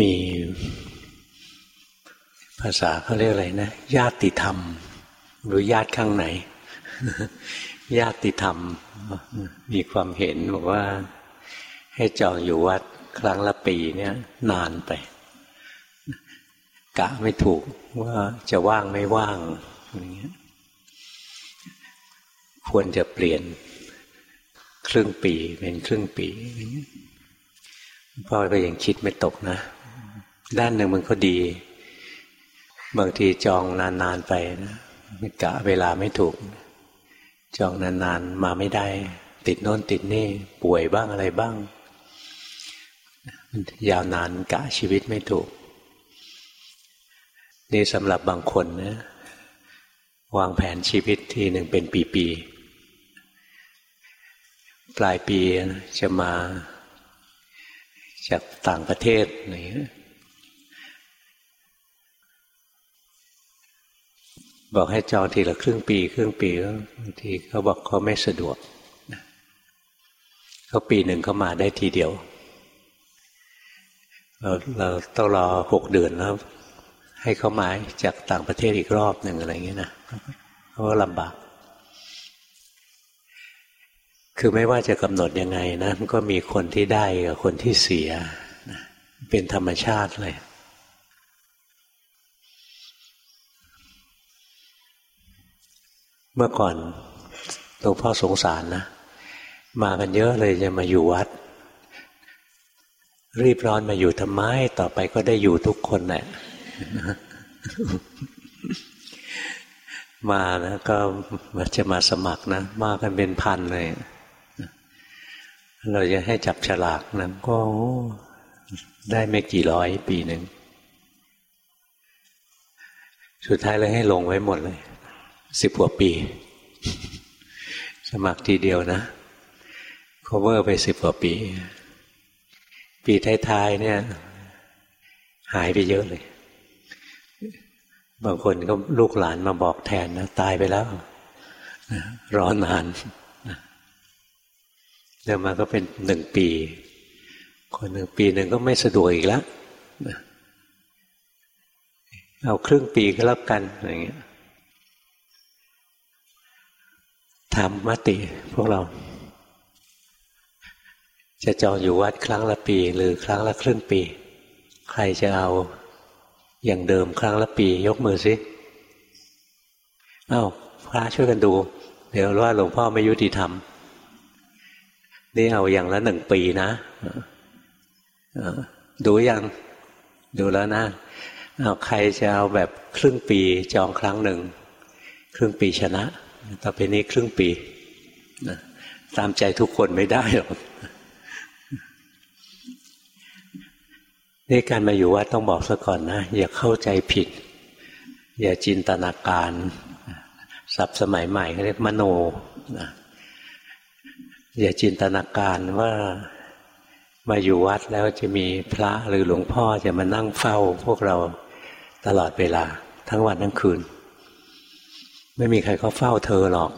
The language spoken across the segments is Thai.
มีภาษาเขาเรียกอะไรนะ ญาติธรรม หรือญาติข้างไหน ญาติธรรม มีความเห็นบอกว่า ให้จองอยู่วัดครั้งละปีเนี่ย นานไป กะไม่ถูกว่าจะว่างไม่ว่างอย่างเงี้ยควรจะเปลี่ยนครึ่งปีเป็นครึ่งปีอย่างเงี้ยพ่อก็ยังคิดไม่ตกนะ ด้านหนึ่งมันก็ดี บางทีจองนานๆไปนะกะเวลาไม่ถูก จองนานๆมาไม่ได้ ติดโน่นติดนี่ ป่วยบ้างอะไรบ้าง ยาวนานกะชีวิตไม่ถูก นี่สำหรับบางคนนะวางแผนชีวิตทีหนึ่งเป็นปีๆ ปลายปีจะมาจากต่างประเทศอะไรเงี้ย บอกให้จองทีละครึ่งปีครึ่งปีแล้วบางทีเขาบอกเขาไม่สะดวกเขาปีหนึ่งเขามาได้ทีเดียว เราเราต้องรอหกเดือนแล้ว ให้เขามาจากต่างประเทศอีกรอบหนึ่งอะไรอย่างเงี้ยนะเขาก็ลำบาก คือไม่ว่าจะกำหนดยังไงนะมันก็มีคนที่ได้กับคนที่เสีย เป็นธรรมชาติเลย เมื่อก่อนหลวงพ่อสงสารนะ มากันเยอะเลยจะมาอยู่วัด รีบร้อนมาอยู่ทำไม ต่อไปก็ได้อยู่ทุกคนแหละมาแล้วก็จะมาสมัครนะ มากันเป็นพันเลย เราจะให้จับฉลากนะก็ได้ไม่กี่ร้อยปีหนึ่ง สุดท้ายเลยให้ลงไว้หมดเลย สิบกว่าปี สมัครทีเดียวนะ cover ไปสิบกว่าปี ปีท้ายๆเนี่ย หายไปเยอะเลย บางคนก็ลูกหลานมาบอกแทนนะ ตายไปแล้วรอนานเดินมาก็เป็นหนึ่งปี คนหนึ่งปีหนึ่งก็ไม่สะดวกอีกแล้วเอาครึ่งปีก็แล้วกันอย่างเงี้ย ถามมติพวกเรา จะจองอยู่วัดครั้งละปี หรือครั้งละครึ่งปี ใครจะเอาอย่างเดิมครั้งละปี ยกมือสิอา้าวพระช่วยกันดู เดี๋ยวว่าหลวงพ่อไม่ยุติธรรม นี่เอาอย่างละหนึ่งปีนะดูยังดูแล้วนะเอาใครจะเอาแบบครึ่งปีจองครั้งหนึ่ง ครึ่งปีชนะ ต่อไปนี้ครึ่งปีนะตามใจทุกคนไม่ได้หรอกนี่การมาอยู่วัดต้องบอกซะก่อนนะ อย่าเข้าใจผิด อย่าจินตนาการศัพท์สมัยใหม่เขาเรียกมโนนะอย่าจินตนาการว่ามาอยู่วัดแล้วจะมีพระหรือหลวงพ่อจะมานั่งเฝ้าพวกเราตลอดเวลา ทั้งวันทั้งคืน ไม่มีใครเขาเฝ้าเธอหรอก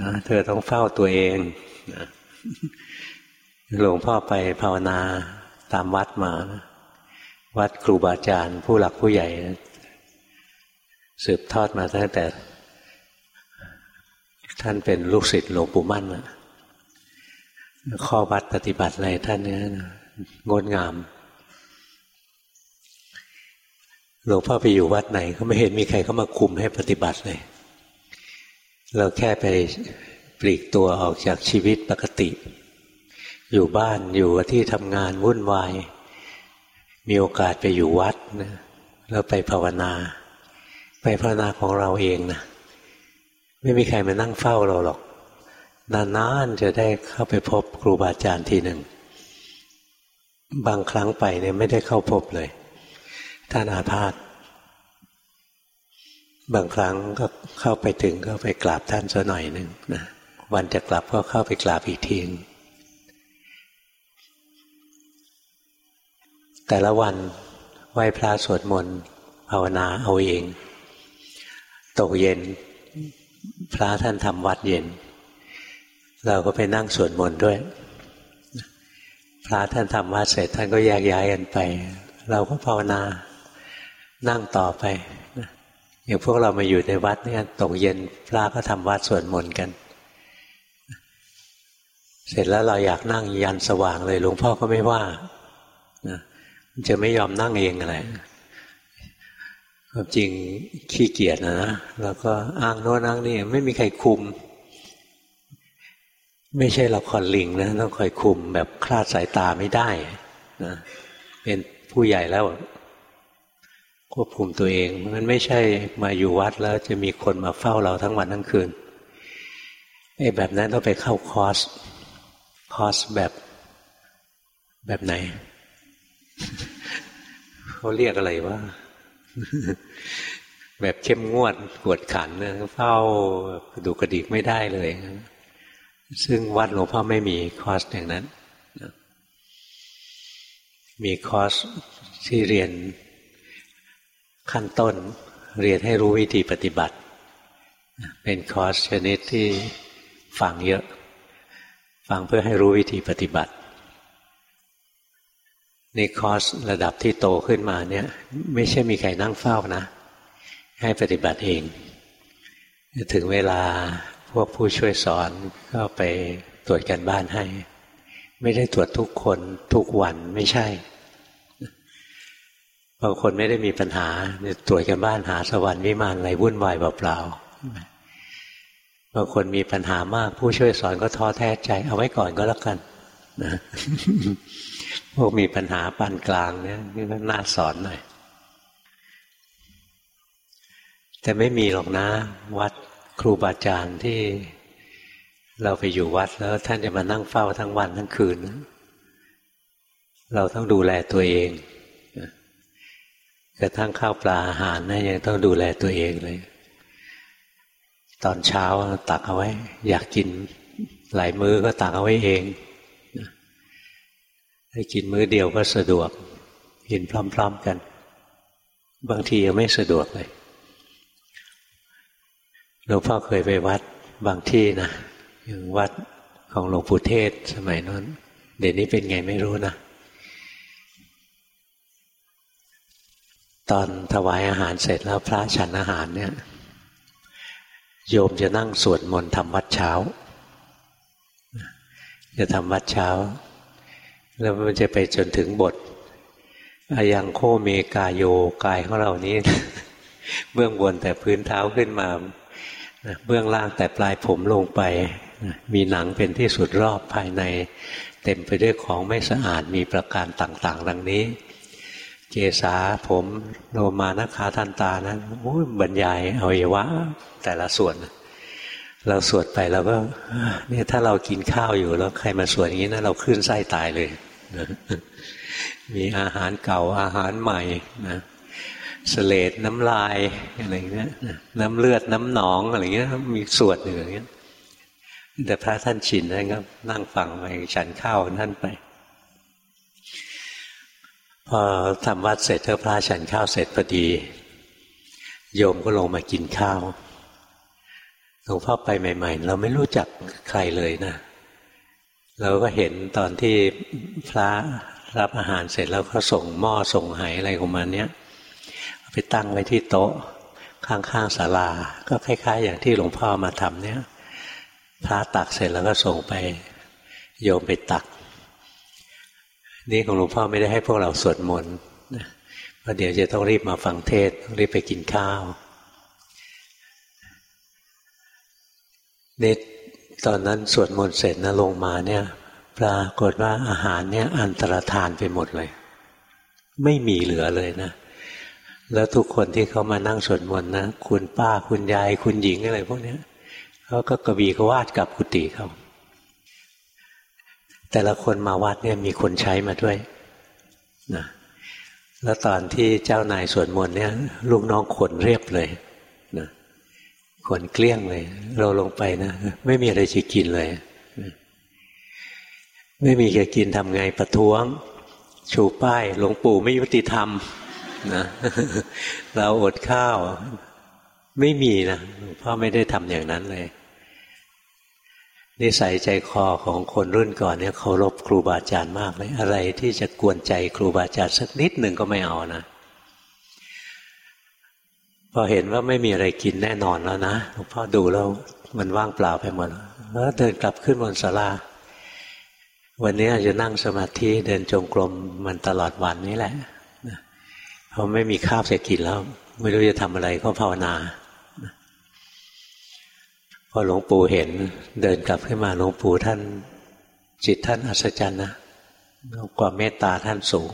นะเธอต้องเฝ้าตัวเองนะหลวงพ่อไปภาวนาตามวัดมานะวัดครูบาอาจารย์ ผู้หลักผู้ใหญ่ สืบทอดมาตั้งแต่ ท่านเป็นลูกศิษย์หลวงปู่มั่นนะข้อวัดปฏิบัติอะไรท่านเนี้ยงดงาม หลวงพ่อไปอยู่วัดไหน ก็ไม่เห็นมีใครเข้ามาคุมให้ปฏิบัติเลย เราแค่ไปปลีกตัวออกจากชีวิตปกติ อยู่บ้านอยู่ที่ทำงานวุ่นวาย มีโอกาสไปอยู่วัดนะแล้วไปภาวนา ไปภาวนาของเราเองนะไม่มีใครมานั่งเฝ้าเราหรอก นานๆจะได้เข้าไปพบครูบาอาจารย์ทีหนึ่ง บางครั้งไปเนี่ยไม่ได้เข้าพบเลย ท่านอาพาธ บางครั้งก็เข้าไปถึงก็ไปกราบท่านสักหน่อยหนึ่งนะวันจะกลับก็เข้าไปกราบอีกทีแต่ละวันไหว้พระสวดมนต์ภาวนาเอาเอง ตกเย็น พระท่านทำวัดเย็น เราก็ไปนั่งสวดมนต์ด้วย พระท่านทำวัดเสร็จท่านก็แยกย้ายกันไป เราก็ภาวนานั่งต่อไป อย่างพวกเรามาอยู่ในวัดเนี่ยตกเย็นพระก็ทำวัดสวดมนต์กัน เสร็จแล้วเราอยากนั่งยันสว่างเลยหลวงพ่อก็ไม่ว่านะจะไม่ยอมนั่งเองอะไรความจริงขี้เกียจนะนะแล้วก็อ้างโน้นอ้างนี่ไม่มีใครคุม ไม่ใช่ละครลิงนะต้องคอยคุมแบบคลาดสายตาไม่ได้นะเป็นผู้ใหญ่แล้ว ควบคุมตัวเอง มันไม่ใช่มาอยู่วัดแล้วจะมีคนมาเฝ้าเราทั้งวันทั้งคืนไอ้แบบนั้นต้องไปเข้าคอร์สคอร์สแบบแบบไหนเขาเรียกอะไรว่า แบบเข้มงวดกวดขันเนเฝ้าดูกระดิกไม่ได้เลย ซึ่งวัดหลวงพ่อไม่มีคอร์สอย่างนั้น มีคอร์สที่เรียน ขั้นต้นเรียนให้รู้วิธีปฏิบัติ เป็นคอร์สชนิดที่ฟังเยอะ ฟังเพื่อให้รู้วิธีปฏิบัติในคอร์สระดับที่โตขึ้นมาเนี่ย ไม่ใช่มีใครนั่งเฝ้านะ ให้ปฏิบัติเอง ถึงเวลาพวกผู้ช่วยสอนก็ไปตรวจกันบ้านให้ ไม่ได้ตรวจทุกคนทุกวันไม่ใช่ บางคนไม่ได้มีปัญหาตรวจกันบ้านหาสวรรค์วิมานอะไรวุ่นวายเปล่าๆบางคนมีปัญหามาก ผู้ช่วยสอนก็ท้อแท้ใจ เอาไว้ก่อนก็แล้วกันนะพวกมีปัญหาปานกลางเนี่ยนี่ก็น่าสอนหน่อยแต่ไม่มีหรอกนะ วัดครูบาอาจารย์ที่เราไปอยู่วัดแล้ว ท่านจะมานั่งเฝ้าทั้งวันทั้งคืน เราต้องดูแลตัวเอง กระทั่งข้าวปลาอาหารนะยังต้องดูแลตัวเองเลย ตอนเช้าตักเอาไว้ อยากกินหลายมื้อก็ตักเอาไว้เองถ้กินมื้อเดียวก็สะดวก กินพร้อมๆกัน บางทียังไม่สะดวกเลยหลวงพ่อเคยไปวัดบางที่นะอย่างวัดของหลวงปู่เทศสมัยนั้นเดี๋ยวนี้เป็นไงไม่รู้นะ ตอนถวายอาหารเสร็จแล้วพระฉันอาหารเนี่ย โยมจะนั่งสวดมนต์ทำวัดเช้า จะทำวัดเช้า แล้วมันจะไปจนถึงบทอายังโคเมกาโยกายของเรานี้ เบื้องบนแต่พื้นเท้าขึ้นมา เบื้องล่างแต่ปลายผมลงไป มีหนังเป็นที่สุดรอบภายใน เต็มไปด้วยของไม่สะอาดมีประการต่าง ๆ ดังนี้ เกษาผมโลมานคาทันตานั้นโอ้ยบรรยายอวัยวะ แต่ละส่วน เราสวดไปเราก็เนี่ยถ้าเรากินข้าวอยู่แล้วใครมาสวดอย่างนี้นะเราขึ้นไส้ตายเลยมีอาหารเก่าอาหารใหม่นะสเลดน้ำลายอะไรเงี้ยน้ำเลือดน้ำหนองอะไรเงี้ย มีสวดอยู่อย่างเงี้ยแต่พระท่านชินท่านก็นั่งฟังไปฉันข้าวท่านไป พอทำวัดเสร็จเธอพระฉันข้าวเสร็จพอดี โยมก็ลงมากินข้าวหลวงพ่อไปใหม่ ๆ เราไม่รู้จักใครเลยนะเราก็เห็นตอนที่พระรับอาหารเสร็จแล้วเขาส่งหม้อส่งไหอะไรของมันเนี้ยไปตั้งไว้ที่โต๊ะข้างๆศาลา ก็คล้าย ๆ อย่างที่หลวงพ่อมาทำเนี้ยพระตักเสร็จแล้วก็ส่งไป โยมไปตัก นี่ของหลวงพ่อไม่ได้ให้พวกเราสวดมนต์เพราะเดี๋ยวจะต้องรีบมาฟังเทศรีบไปกินข้าวเนตตอนนั้นสวดมนต์เสร็จนะลงมาเนี่ย ปรากฏว่าอาหารเนี่ยอันตรธานไปหมดเลย ไม่มีเหลือเลยนะ แล้วทุกคนที่เขามานั่งสวดมนต์นะ คุณป้าคุณยายคุณหญิงอะไรพวกนี้เขาก็กระบีกวาดกับกุฏิเขา แต่ละคนมาวัดเนี่ยมีคนใช้มาด้วยนะแล้วตอนที่เจ้านายสวดมนต์เนี่ย ลูกน้องขนเรียบเลยนะขนเกลี้ยงเลย เราลงไปนะไม่มีอะไรจะกินเลยไม่มีจะกินทำไงประท้วง ชูป้ายหลวงปู่ไม่ยุติธรรมนะเราอดข้าว ไม่มีนะพ่อไม่ได้ทำอย่างนั้นเลย นิสัยใจคอของคนรุ่นก่อนเนี่ยเคารพครูบาอาจารย์มากเลย อะไรที่จะกวนใจครูบาอาจารย์สักนิดหนึ่งก็ไม่เอานะพอเห็นว่าไม่มีอะไรกินแน่นอนแล้วนะหลวงพ่อดูแล้วมันว่างเปล่าไปหมดแล้วเดินกลับขึ้นบนศาลาวันนี้จะนั่งสมาธิเดินจงกรมมันตลอดวันนี้แหละเพราะไม่มีข้าวจะกินแล้ว ไม่รู้จะทำอะไรก็ภาวนา พอหลวงปู่เห็นเดินกลับขึ้นมาหลวงปู่ท่าน จิตท่านอัศจรรย์นะกว่าเมตตาท่านสูง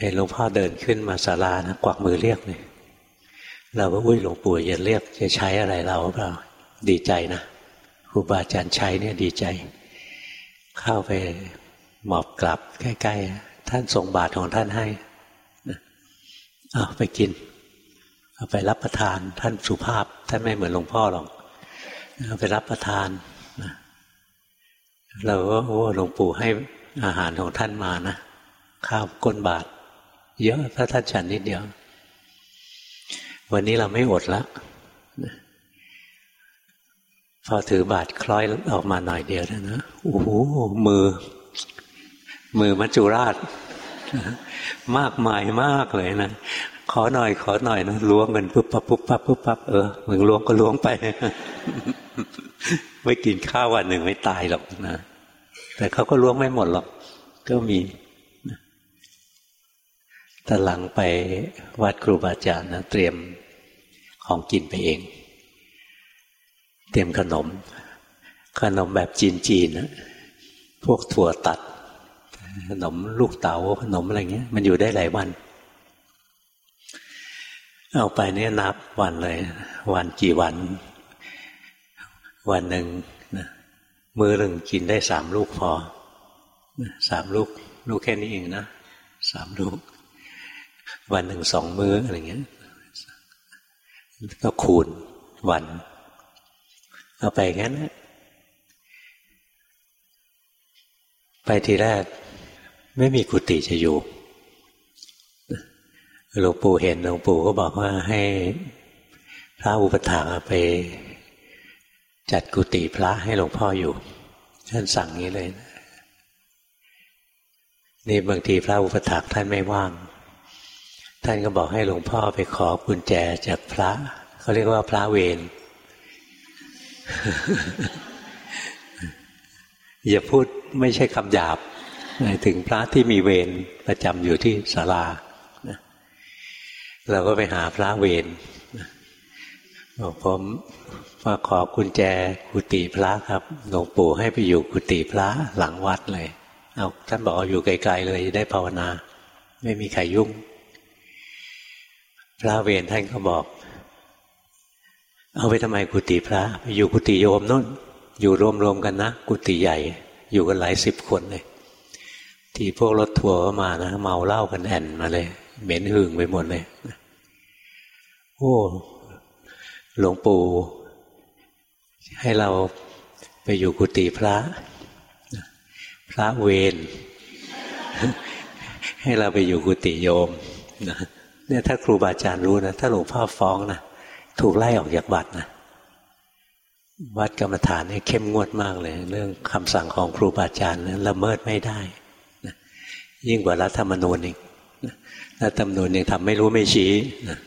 เห็นหลวงพ่อเดินขึ้นมาศาลานะกวักมือเรียกเลยเราก็อุ้ยหลวงปู่จะเรียกจะใช้อะไรเราเปล่าดีใจนะครูบาอาจารย์ใช้เนี่ยดีใจ เข้าไปหมอบกลับใกล้ๆท่านส่งบาตรของท่านให้เอาไปกิน เอาไปรับประทานท่านสุภาพ ท่านไม่เหมือนหลวงพ่อหรอก เอาไปรับประทานนะเราก็โอ้หลวงปู่ให้อาหารของท่านมานะข้าวก้นบาท เยอะพระท่านฉันนิดเดียว วันนี้เราไม่อดล้วพอถือบาทคล้อยออกมาหน่อยเดียวนะโอ้โหมือ มือมัจจุราช มากมายมากเลยนะ ขอหน่อย ขอหน่อยนะล้วงเงินปุ๊บปั๊บปุ๊บปั๊บปุ๊บปั๊บเออมึงล้วงก็ล้วงไปไม่กินข้าววันหนึ่งไม่ตายหรอกนะแต่เขาก็ล้วงไม่หมดหรอก ก็มีแต่หลังไปวัดครูบาอาจารย์นะเตรียมของกินไปเอง เตรียมขนม ขนมแบบจีนๆนะพวกถั่วตัด ขนมลูกเต๋าขนมอะไรเงี้ย มันอยู่ได้หลายวัน เอาไปเนี่ยนับวันเลย วันกี่วัน วันหนึ่งนะมือหนึ่งกินได้สามลูกพอสามลูก ลูกแค่นี้เองนะสามลูก วันหนึ่งสองมื้ออะไรเงี้ย ก็คูณวัน เอาไปงั้นไปทีแรก ไม่มีกุฏิจะอยู่ หลวงปู่เห็นหลวงปู่ก็บอกว่าให้พระอุปถาไปจัดกุฏิพระให้หลวงพ่ออยู่ ท่านสั่งนี้เลย นี่บางทีพระอุปถากท่านไม่ว่าง ท่านก็บอกให้หลวงพ่อไปขอกุญแจจากพระเขาเรียกว่าพระเวรอย่าพูดไม่ใช่คำหยาบถึงพระที่มีเวรประจำอยู่ที่ศาลา เราก็ไปหาพระเวรบอกผมมาขอกุญแจกุฏิพระครับหลวงปู่ให้ไปอยู่กุฏิพระหลังวัดเลย เอาท่านบอกอยู่ไกลๆเลยได้ภาวนา ไม่มีใครยุ่ง พระเวรท่านก็บอก เอาไปทำไมกุฏิพระ ไปอยู่กุฏิโยมนู่น อยู่รวมๆกันนะ กุฏิใหญ่ อยู่กันหลายสิบคนเลย ที่พวกรถทัวร์มานะ เมาเหล้ากันแอนมาเลย เหม็นหึงไปหมดเลย โอ้หลวงปู่ให้เราไปอยู่กุฏิพระ พระเวรให้เราไปอยู่กุฏิโยมเนี่ยถ้าครูบาอาจารย์รู้นะถ้าหลวงพ่อฟ้องนะถูกไล่ออกจากวัดนะวัดกรรมฐานเนี่ยเข้มงวดมากเลย เรื่องคำสั่งของครูบาอาจารย์นั้นละเมิดไม่ได้ยิ่งกว่ารัฐธรรมนูญอีกรัฐธรรมนูญยังทำไม่รู้ไม่ชี้นะ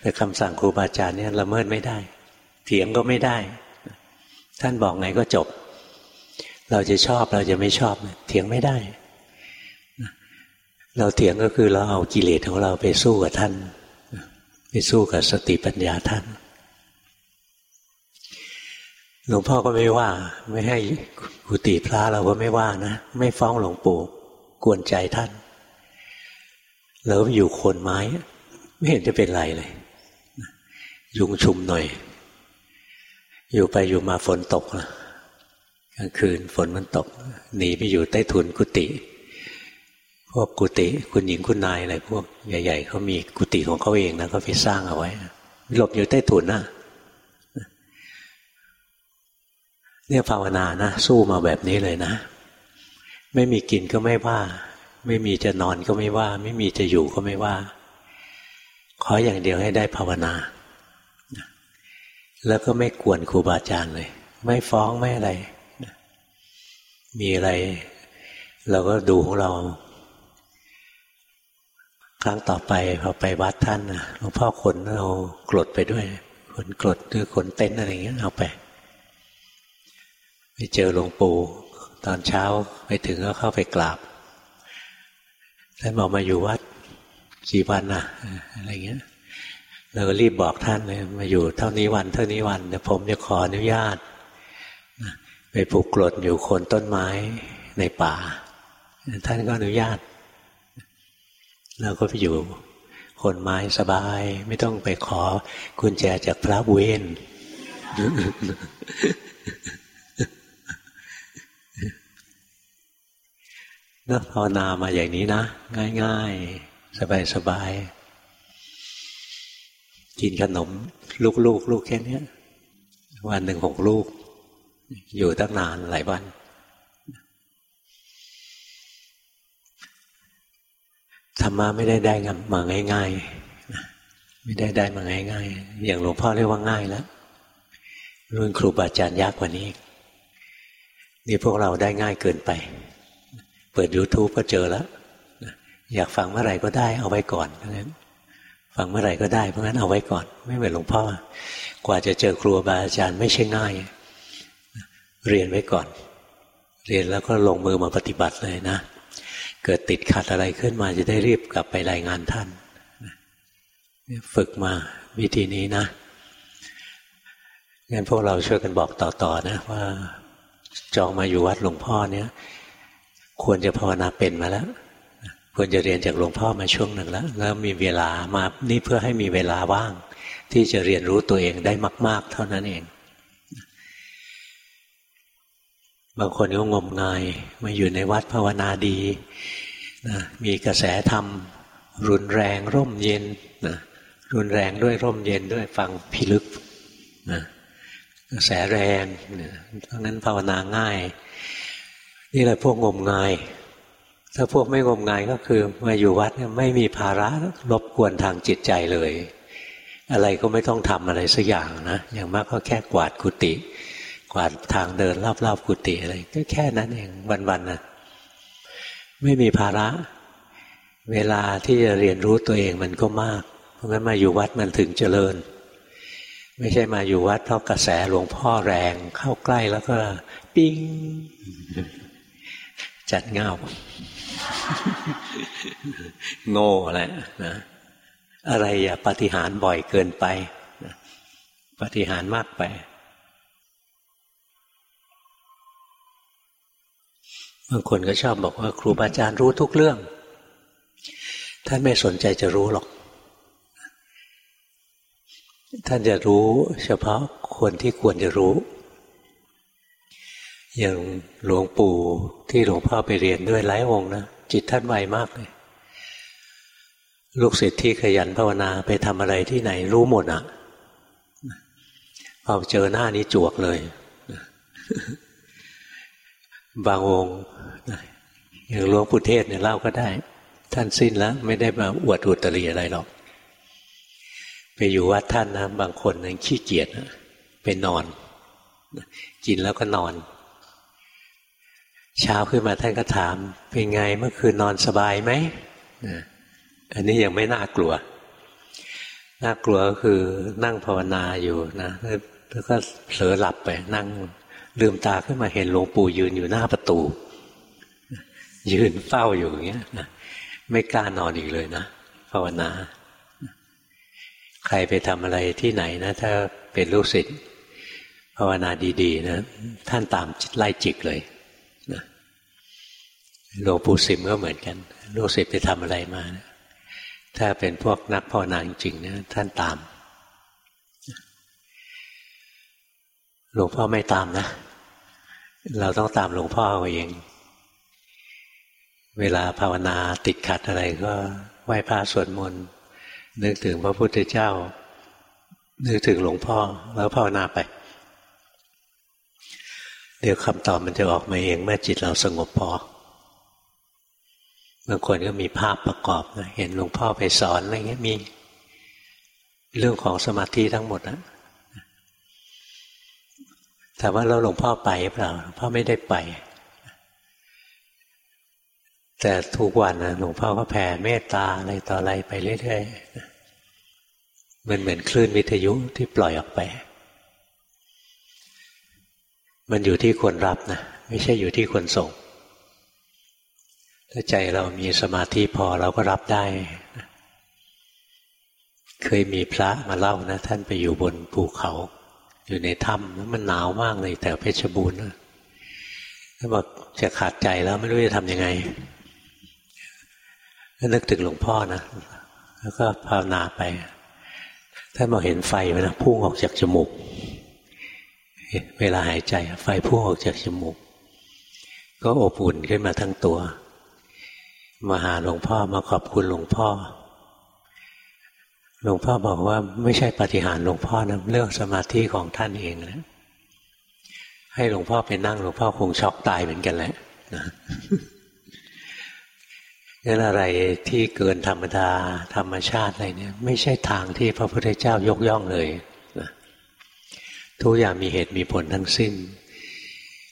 แต่คำสั่งครูบาอาจารย์เนี่ยละเมิดไม่ได้ เถียงก็ไม่ได้ ท่านบอกไงก็จบ เราจะชอบเราจะไม่ชอบ เถียงไม่ได้ เราเถียงก็คือเราเอากิเลสของเราไปสู้กับท่าน ไปสู้กับสติปัญญาท่านหลวงพ่อก็ไม่ว่า ไม่ให้กุฏิพระเราก็ไม่ว่านะ ไม่ฟ้องหลวงปู่กวนใจท่านเราอยู่โคนไม้ ไม่เห็นจะเป็นไรเลย ยุงชุมหน่อย อยู่ไปอยู่มาฝนตกกลางคืนฝนมันตก หนีไปอยู่ใต้ทุนกุฏิพวกกุฏิคุณหญิงคุณนายอะไรพวกใหญ่ ๆเขามีกุฏิของเขาเองนะเขาไปสร้างเอาไว้ หลบอยู่ใต้ถุนนะเนี่ยภาวนานะสู้มาแบบนี้เลยนะ ไม่มีกินก็ไม่ว่า ไม่มีจะนอนก็ไม่ว่า ไม่มีจะอยู่ก็ไม่ว่า ขออย่างเดียวให้ได้ภาวนา แล้วก็ไม่กวนครูบาอาจารย์เลย ไม่ฟ้องไม่อะไร มีอะไร เราก็ดูของเรา ครั้งต่อไปพอไปวัดท่านหลวงพ่อขนเอากรดไปด้วยขนกรดหรือขนเต็นอะไรอย่างเงี้ยเอาไปไปเจอหลวงปู่ตอนเช้าไปถึงก็เข้าไปกราบท่านบอกมาอยู่วัดกี่วันนะอะไรเงี้ย เราก็รีบบอกท่านเลยมาอยู่เท่านี้วันเท่านี้วันเดี๋ยวผมจะขออนุญาตไปผูกกรดอยู่โคนต้นไม้ในป่า ท่านก็อนุญาตเราก็ไปอยู่คนไม้สบาย ไม่ต้องไปขอกุญแจจากพระเวนนะภาวนามาอย่างนี้นะ ง่ายๆ สบายๆ กินขนม ลูกๆลลูกแค่นี้วันหนึ่งหกลูก อยู่ตั้งนานหลายวันธรรมะไม่ได้ได้มาง่ายๆไม่ได้ได้มาง่ายๆอย่างหลวงพ่อเรียกว่าง่ายแล้วรุ่นครูบาอาจารย์ยากกว่านี้นี่พวกเราได้ง่ายเกินไป เปิด YouTube ก็เจอแล้วอยากฟังเมื่อไหร่ก็ได้เอาไว้ก่อนเพราะงั้น ฟังเมื่อไหร่ก็ได้เพราะงั้นเอาไว้ก่อน ไม่เหมือนหลวงพ่อ กว่าจะเจอครูบาอาจารย์ไม่ใช่ง่าย เรียนไว้ก่อน เรียนแล้วก็ลงมือมาปฏิบัติเลยนะ เกิดติดขัดอะไรขึ้นมาจะได้รีบกลับไปรายงานท่าน ฝึกมาวิธีนี้นะงั้นพวกเราช่วยกันบอกต่อๆนะ ว่าจองมาอยู่วัดหลวงพ่อเนี้ยควรจะภาวนาเป็นมาแล้ว ควรจะเรียนจากหลวงพ่อมาช่วงหนึ่งแล้ว แล้วมีเวลามานี่เพื่อให้มีเวลาว่าง ที่จะเรียนรู้ตัวเองได้มาก ๆ เท่านั้นเอง บางคนก็งมงายมาอยู่ในวัดภาวนาดีนะมีกระแสธรรม รุนแรงร่มเย็นนะรุนแรงด้วยร่มเย็นด้วยฟังพิลึกนะกระแสแรงเพราะนั้นภาวนาง่าย นี่แหละพวกงมงาย ถ้าพวกไม่งมงายก็คือ มาอยู่วัดเนี่ยไม่มีภาระรบกวนทางจิตใจเลย อะไรก็ไม่ต้องทำอะไรสักอย่างนะอย่างมากก็แค่กวาดกุฏิกวาดทางเดินรอบๆกุฏิอะไรก็แค่นั้นเองวันๆนะไม่มีภาระ เวลาที่จะเรียนรู้ตัวเองมันก็มาก เพราะงั้นมาอยู่วัดมันถึงเจริญ ไม่ใช่มาอยู่วัดเพราะกระแสหลวงพ่อแรงเข้าใกล้แล้วก็ ปิ้งจัดเงา โง่แหละนะอะไรอย่าปฏิหารบ่อยเกินไปนะปฏิหารมากไป บางคนก็ชอบบอกว่า ครูบาอาจารย์รู้ทุกเรื่อง ท่านไม่สนใจจะรู้หรอก ท่านจะรู้ เฉพาะคนที่ควรจะรู้ อย่างหลวงปู่ที่หลวงพ่อไปเรียนด้วยหลายองค์นะจิตท่านไวมากเลย ลูกศิษย์ที่ขยันภาวนาไปทำอะไรที่ไหนรู้หมดอะพอเจอหน้านี้จวกเลย บางองค์อย่างหลวงปู่เทศเนี่ยเล่าก็ได้ ท่านสิ้นแล้ว ไม่ได้มาอวดอุตรีอะไรหรอก ไปอยู่วัดท่านนะบางคนนั้นขี้เกียจไปนอน กินแล้วก็นอน เช้าขึ้นมาท่านก็ถาม เป็นไงเมื่อคืนนอนสบายไหมอันนี้ยังไม่น่ากลัว น่ากลัวก็คือนั่งภาวนาอยู่นะแล้วก็เผลอหลับไปนั่งลืมตาขึ้นมาเห็นหลวงปู่ยืนอยู่หน้าประตู ยืนเฝ้าอยู่อย่างเงี้ยนะไม่กล้านอนอีกเลยนะภาวนา ใครไปทำอะไรที่ไหนนะ ถ้าเป็นลูกศิษย์ภาวนาดี ๆ นะ ท่านตามไล่จิกเลย หลวงปู่สิมก็เหมือนกัน ลูกศิษย์ไปทำอะไรมานะถ้าเป็นพวกนักภาวนาจริงๆนะท่านตาม หลวงพ่อไม่ตามนะ เราต้องตามหลวงพ่อเอาเอง เวลาภาวนาติดขัดอะไรก็ไหว้พระสวดมนต์นึกถึงพระพุทธเจ้า นึกถึงหลวงพ่อ แล้วภาวนาไป เดี๋ยวคำตอบมันจะออกมาเองเมื่อจิตเราสงบพอ บางคนก็มีภาพประกอบนะเห็นหลวงพ่อไปสอนอะไรเงี้ยมีเรื่องของสมาธิทั้งหมดนะแต่ว่าเราหลวงพ่อไปเปล่าหลวงพ่อไม่ได้ไป แต่ทุกวันนะหลวงพ่อก็แผ่เมตตาอะไรต่ออะไรไปเรื่อยๆมันเหมือนคลื่นวิทยุที่ปล่อยออกไป มันอยู่ที่คนรับนะไม่ใช่อยู่ที่คนส่ง ถ้าใจเรามีสมาธิพอเราก็รับได้ เคยมีพระมาเล่านะ ท่านไปอยู่บนภูเขา อยู่ในถ้ำมันหนาวมากเลยแต่เพชรบูรณ์นะท่านบอกจะขาดใจแล้วไม่รู้จะทำยังไงก็นึกถึงหลวงพ่อนะแล้วก็ภาวนาไปท่านบอกเห็นไฟไหมนะพุ่งออกจากจมูก เวลาหายใจ ไฟพุ่งออกจากจมูก ก็อบอุ่นขึ้นมาทั้งตัว มาหาหลวงพ่อมาขอบคุณหลวงพ่อ หลวงพ่อบอกว่าไม่ใช่ปฏิหารหลวงพ่อนะเรื่องสมาธิของท่านเองนะให้หลวงพ่อไปนั่งหลวงพ่อคงช็อกตายเหมือนกันแหละนะงั้นอะไรที่เกินธรรมดาธรรมชาติอะไรเนี่ย ไม่ใช่ทางที่พระพุทธเจ้ายกย่องเลยนะทุกอย่างมีเหตุมีผลทั้งสิ้น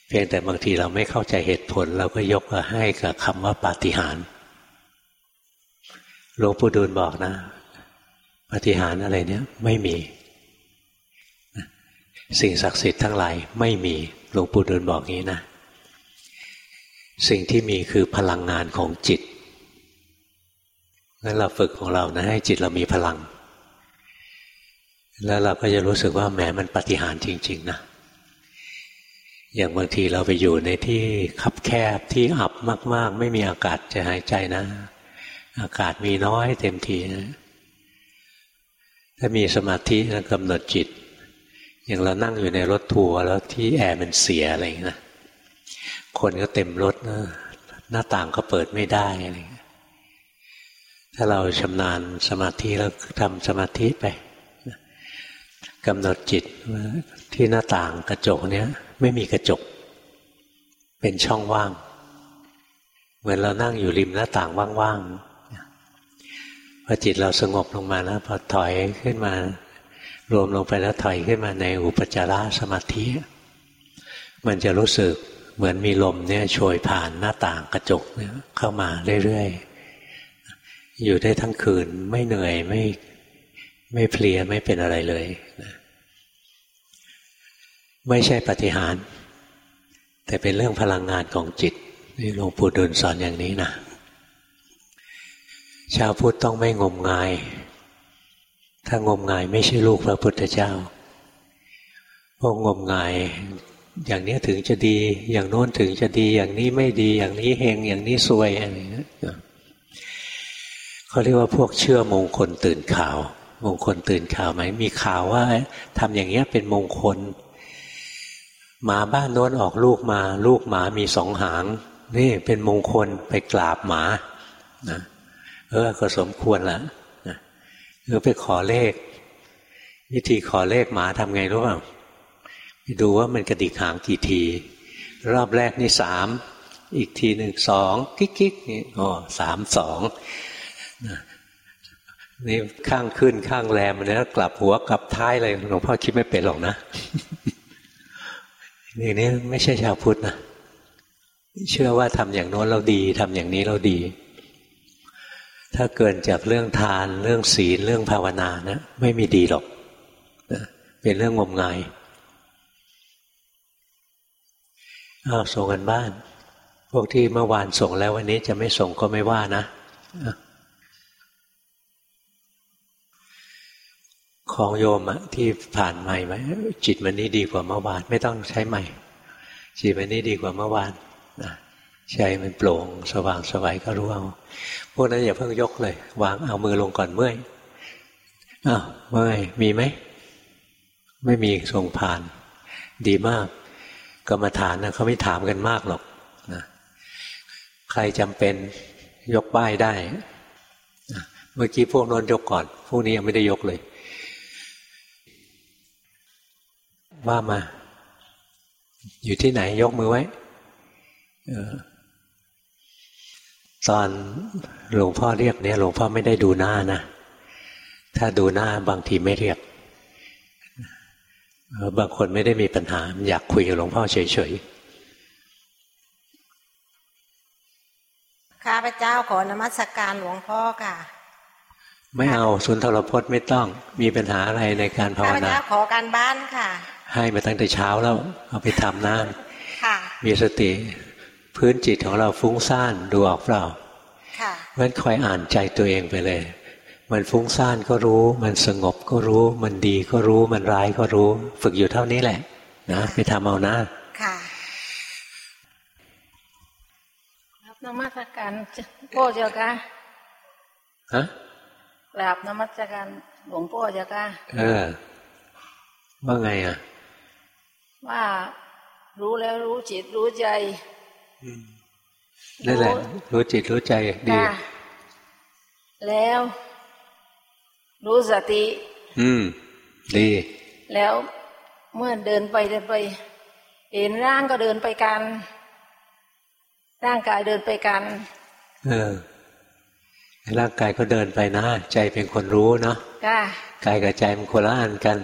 เพียงแต่บางทีเราไม่เข้าใจเหตุผล เราก็ยกมาให้กับคำว่าปาฏิหาริย์ หลวงปู่ดูลบอกนะปฏิหารอะไรเนี่ยไม่มี สิ่งศักดิ์สิทธิ์ทั้งหลายไม่มีหลวงปู่ดูลบอกงี้นะ สิ่งที่มีคือพลังงานของจิตงั้นเราฝึกของเรานะให้จิตเรามีพลัง แล้วเราก็จะรู้สึกว่าแหมมันปฏิหารจริง ๆ นะอย่างบางทีเราไปอยู่ในที่คับแคบที่อับมาก ๆ ไม่มีอากาศจะหายใจนะ อากาศมีน้อยเต็มทีนะถ้ามีสมาธินะกำหนดจิต อย่างเรานั่งอยู่ในรถทัวร์แล้วที่แอร์มันเสียอะไรอย่างนี้นะคนก็เต็มรถนะหน้าต่างก็เปิดไม่ได้อะไรอย่างนี้ถ้าเราชำนาญสมาธิแล้วทำสมาธิไปกำหนดจิตที่หน้าต่างกระจกเนี้ยไม่มีกระจก เป็นช่องว่าง เหมือนเรานั่งอยู่ริมหน้าต่างว่างๆ พอจิตเราสงบลงมาแล้วพอถอยขึ้นมา รวมลงไปแล้วถอยขึ้นมาในอุปจารสมาธิ มันจะรู้สึกเหมือนมีลมเนี่ยโชยผ่านหน้าต่างกระจกเนี่ยเข้ามาเรื่อยๆ อยู่ได้ทั้งคืนไม่เหนื่อยไม่ไม่เพลียไม่เป็นอะไรเลยนะไม่ใช่ปฏิหาร แต่เป็นเรื่องพลังงานของจิตนี่หลวงปู่ดูลสอนอย่างนี้นะ ชาวพุทธต้องไม่งมงาย ถ้างมงายไม่ใช่ลูกพระพุทธเจ้าพวกงมงาย อย่างนี้ถึงจะดี อย่างโน้นถึงจะดี อย่างนี้ไม่ดี อย่างนี้เฮงอย่างนี้ซวยอะไรเงี้ยเขาเรียกว่าพวกเชื่อมงคลตื่นข่าว มงคลตื่นข่าวไหมมีข่าวว่าทำอย่างเงี้ยเป็นมงคลหมาบ้านโน้นออกลูกมา ลูกหมามีสองหาง นี่เป็นมงคลไปกราบหมานะ เออก็สมควรละเออไปขอเลข วิธีขอเลขหมาทำไงรู้เปล่าไปดูว่ามันกระดิกหางกี่ที รอบแรกนี่สามอีกทีหนึ่งสองกิ๊กกิ๊กนี่อ๋อสามสองนี่ข้างขึ้นข้างแรมแล้วกลับหัวกลับท้ายเลยหลวงพ่อคิดไม่เป็นหรอกนะนี่นี่ไม่ใช่ชาวพุทธนะเชื่อว่าทำอย่างโน้นเราดีทำอย่างนี้เราดี ถ้าเกินจากเรื่องทาน เรื่องศีลเรื่องภาวนานะไม่มีดีหรอกนะเป็นเรื่องงมงายอ้าวส่งกันบ้าน พวกที่เมื่อวานส่งแล้ววันนี้จะไม่ส่งก็ไม่ว่านะของโยมอะที่ผ่านใหม่ไหมจิตมันนี้ดีกว่าเมื่อวาน ไม่ต้องใช้ใหม่ จิตมันนี้ดีกว่าเมื่อวานนะ ใจมันโปร่ง สว่างสวัยก็รู้เอาพวกนั้นอย่าเพิ่งยกเลย วางเอามือลงก่อนเมื่อยอ้าวเมื่อยมีไหม ไม่มีส่งผ่าน ดีมาก กรรมฐานนะเขาไม่ถามกันมากหรอกนะใครจำเป็นยกป้ายได้ เมื่อกี้พวกนนยกก่อน พวกนี้ยังไม่ได้ยกเลย ว่ามา อยู่ที่ไหนยกมือไว้ ตอนหลวงพ่อเรียกเนี่ยหลวงพ่อไม่ได้ดูหน้านะถ้าดูหน้าบางทีไม่เรียก บางคนไม่ได้มีปัญหา อยากคุยกับหลวงพ่อเฉยๆข้าพเจ้าขอนมัสกการหลวงพ่อค่ะ ไม่เอาสุนทรพจน์ไม่ต้องมีปัญหาอะไรในการภาวนาข้าพเจ้าขอการบ้านค่ะ ให้มาตั้งแต่เช้าแล้วเอาไปทำน้ำมีสติ พื้นจิตของเราฟุ้งซ่านดูออกเปล่าค่ะงั้นคอยอ่านใจตัวเองไปเลย มันฟุ้งซ่านก็รู้ มันสงบก็รู้ มันดีก็รู้ มันร้ายก็รู้ ฝึกอยู่เท่านี้แหละ นะไปทำเอานะค่ะรับนมัสการพ่อเจ้าค่ะฮะกราบนมัสการหลวงพ่อเจ้าค่ะเออ ว่าไงอะ ว่ารู้แล้วรู้จิตรู้ใจ นั่นแหละ รู้จิตรู้ใจดีแล้ว รู้สติ อืม ดี แล้วเมื่อเดินไปเดินไป เห็นร่างก็เดินไปกัน ร่างกายเดินไปกัน เออร่างกายก็เดินไปนะ ใจเป็นคนรู้เนาะกายกับใจมันคนละอันกัน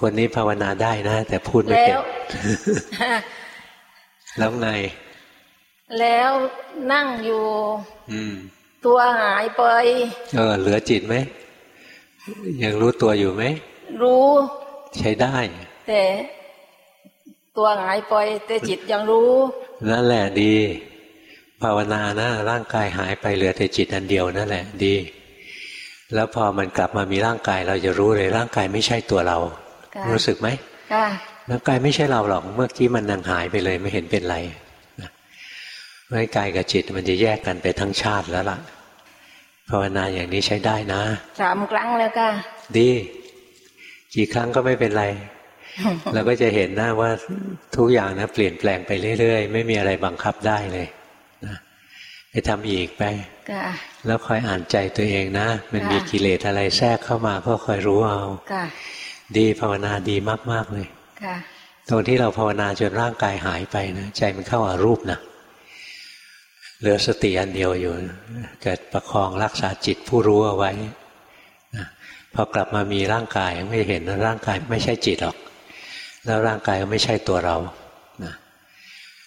คนนี้ภาวนาได้นะ แต่พูดไม่เก่ง แล้วไง แล้วนั่งอยู่ อืม ตัวหายไป เออ เหลือจิตไหมยังรู้ตัวอยู่ไหมรู้ ใช้ได้ แต่ตัวหายไป แต่จิตยังรู้ นั่นแหละดี ภาวนานะร่างกายหายไปเหลือแต่จิตอันเดียวนั่นแหละดี แล้วพอมันกลับมามีร่างกาย เราจะรู้เลยร่างกายไม่ใช่ตัวเรา รู้สึกไหม ร่างกายไม่ใช่เราหรอก เมื่อกี้มันนังหายไปเลยไม่เห็นเป็นไรร่างกายกับจิตมันจะแยกกันไปทั้งชาติแล้วล่ะ ภาวนาอย่างนี้ใช้ได้นะสามครั้งแล้วก็ดี กี่ครั้งก็ไม่เป็นไรเราก็จะเห็นนะว่าทุกอย่างนะเปลี่ยนแปลงไปเรื่อยๆ ไม่มีอะไรบังคับได้เลยนะไปทำอีกไปแล้วคอยอ่านใจตัวเองนะ มันมีกิเลสอะไรแทรกเข้ามาก็คอยรู้เอาดีภาวนาดีมากๆเลย ตรงที่เราภาวนาจนร่างกายหายไปนะใจมันเข้าอารูปนะเหลือสติอันเดียวอยู่ เกิดประคองรักษาจิตผู้รู้เอาไว้พอกลับมามีร่างกายไม่เห็นร่างกายไม่ใช่จิตหรอก แล้วร่างกายก็ไม่ใช่ตัวเรานะ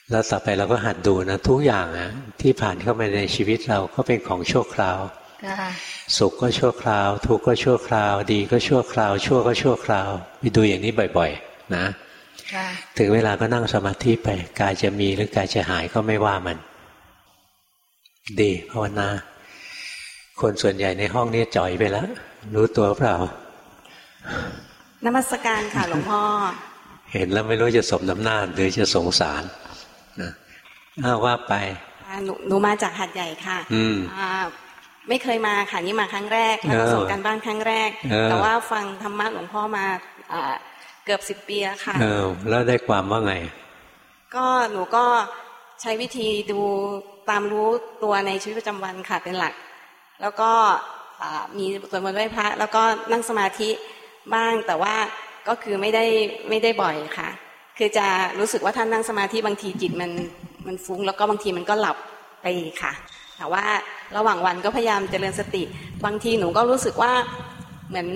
แล้วต่อไปเราก็หัดดูนะทุกอย่างนะที่ผ่านเข้ามาในชีวิตเราก็เป็นของชั่วคราวสุขก็ชั่วคราว ทุกข์ก็ชั่วคราว ดีก็ชั่วคราว ชั่วก็ชั่วคราวไปดูอย่างนี้บ่อย ๆ นะถึงเวลาก็นั่งสมาธิไปกายจะมีหรือกายจะหายก็ไม่ว่ามัน ดีภาวนา คนส่วนใหญ่ในห้องนี้จ่อยไปแล้ว รู้ตัวเปล่านมัสการค่ะหลวงพ่อ เห็นแล้วไม่รู้จะสมน้ำหน้าหรือจะสงสารนะอ้าว่าไปหนูหนูมาจากหัดใหญ่ค่ะ อืมไม่เคยมาค่ะนี่มาครั้งแรกแล้วก็ส่งกันบ้านครั้งแรก แต่ว่าฟังธรรมะหลวงพ่อมา เกือบสิบปีแล้วค่ะเออแล้วได้ความว่าไง ก็หนูก็ใช้วิธีดูตามรู้ตัวในชีวิตประจำวันค่ะเป็นหลัก แล้วก็มีสวดมนต์ไหว้พระ แล้วก็นั่งสมาธิบ้างแต่ว่าก็คือไม่ได้ไม่ได้บ่อยค่ะ คือจะรู้สึกว่าท่านนั่งสมาธิบางทีจิตมันมันฟุ้ง แล้วก็บางทีมันก็หลับไปค่ะ แต่ว่าระหว่างวันก็พยายามเจริญสติ บางทีหนูก็รู้สึกว่าเหมือน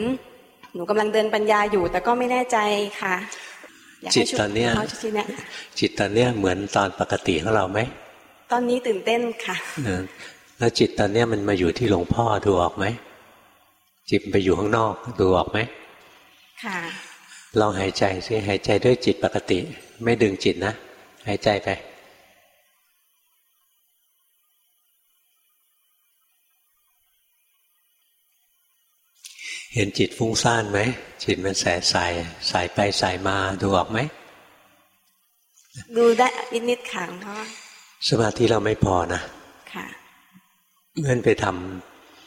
หนูกำลังเดินปัญญาอยู่ แต่ก็ไม่แน่ใจค่ะจิตตอนเนี้ยจิตตอนเนี้ยเหมือนตอนปกติของเราไหมตอนนี้ตื่นเต้นค่ะแล้วจิตตอนนี้มันมาอยู่ที่หลวงพ่อดูออกไหมจิตไปอยู่ข้างนอกดูออกไหมค่ะลองหายใจสิหายใจด้วยจิตปกติ ไม่ดึงจิตนะหายใจไป เห็นจิตฟุ้งซ่านไหม จิตมันแสสายสายไปสายมาดูออกไหม ดูได้นิดๆค่ะเพราะสมาธิเราไม่พอนะค่ะเงื่อนไปท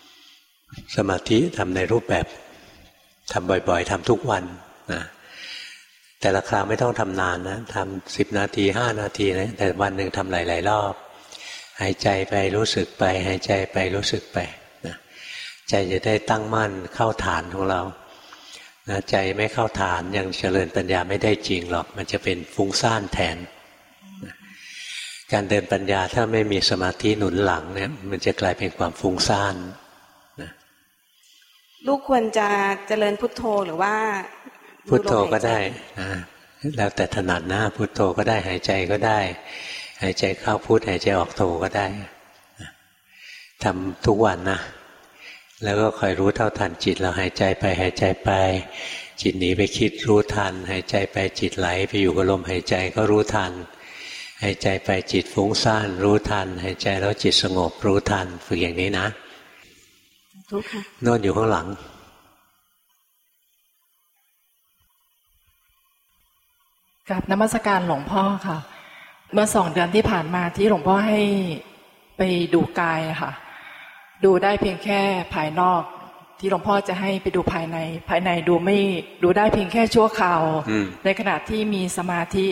ำสมาธิทำในรูปแบบทำบ่อยๆทำทุกวันนะแต่ละคราวไม่ต้องทำนานนะทำสิบนาทีห้านาทีนะแต่วันหนึ่งทำหลาย ๆ รอบ หายใจไปรู้สึกไป หายใจไปรู้สึกไปนะ ใจจะได้ตั้งมั่นเข้าฐานของเรานะใจไม่เข้าฐานยังเจริญปัญญาไม่ได้จริงหรอก มันจะเป็นฟุ้งซ่านแทน การเดินปัญญาถ้าไม่มีสมาธิหนุนหลังเนี่ยมันจะกลายเป็นความฟุ้งซ่านนะลูกควรจะเจริญพุทโธหรือว่า พุทโธก็ได้นะแล้วแต่ถนัดนะพุทโธก็ได้หายใจก็ได้ หายใจเข้าพุทหายใจออกโธก็ได้ทำทุกวันนะ แล้วก็คอยรู้เท่าทันจิตเราหายใจไปหายใจไป จิตหนีไปคิดรู้ทัน หายใจไปจิตไหลไปอยู่กับลมหายใจก็รู้ทัน หายใจไปจิตฟุ้งซ่านรู้ทัน หายใจแล้วจิตสงบรู้ทันฝึกอย่างนี้นะทุกค่ะนอนอยู่ข้างหลังกับนมัสการหลวงพ่อค่ะ เมื่อสองเดือนที่ผ่านมาที่หลวงพ่อให้ไปดูกายค่ะ ดูได้เพียงแค่ภายนอก ที่หลวงพ่อจะให้ไปดูภายใน ภายในดูไม่ดูได้เพียงแค่ชั่วคราว ในขณะที่มีสมาธิ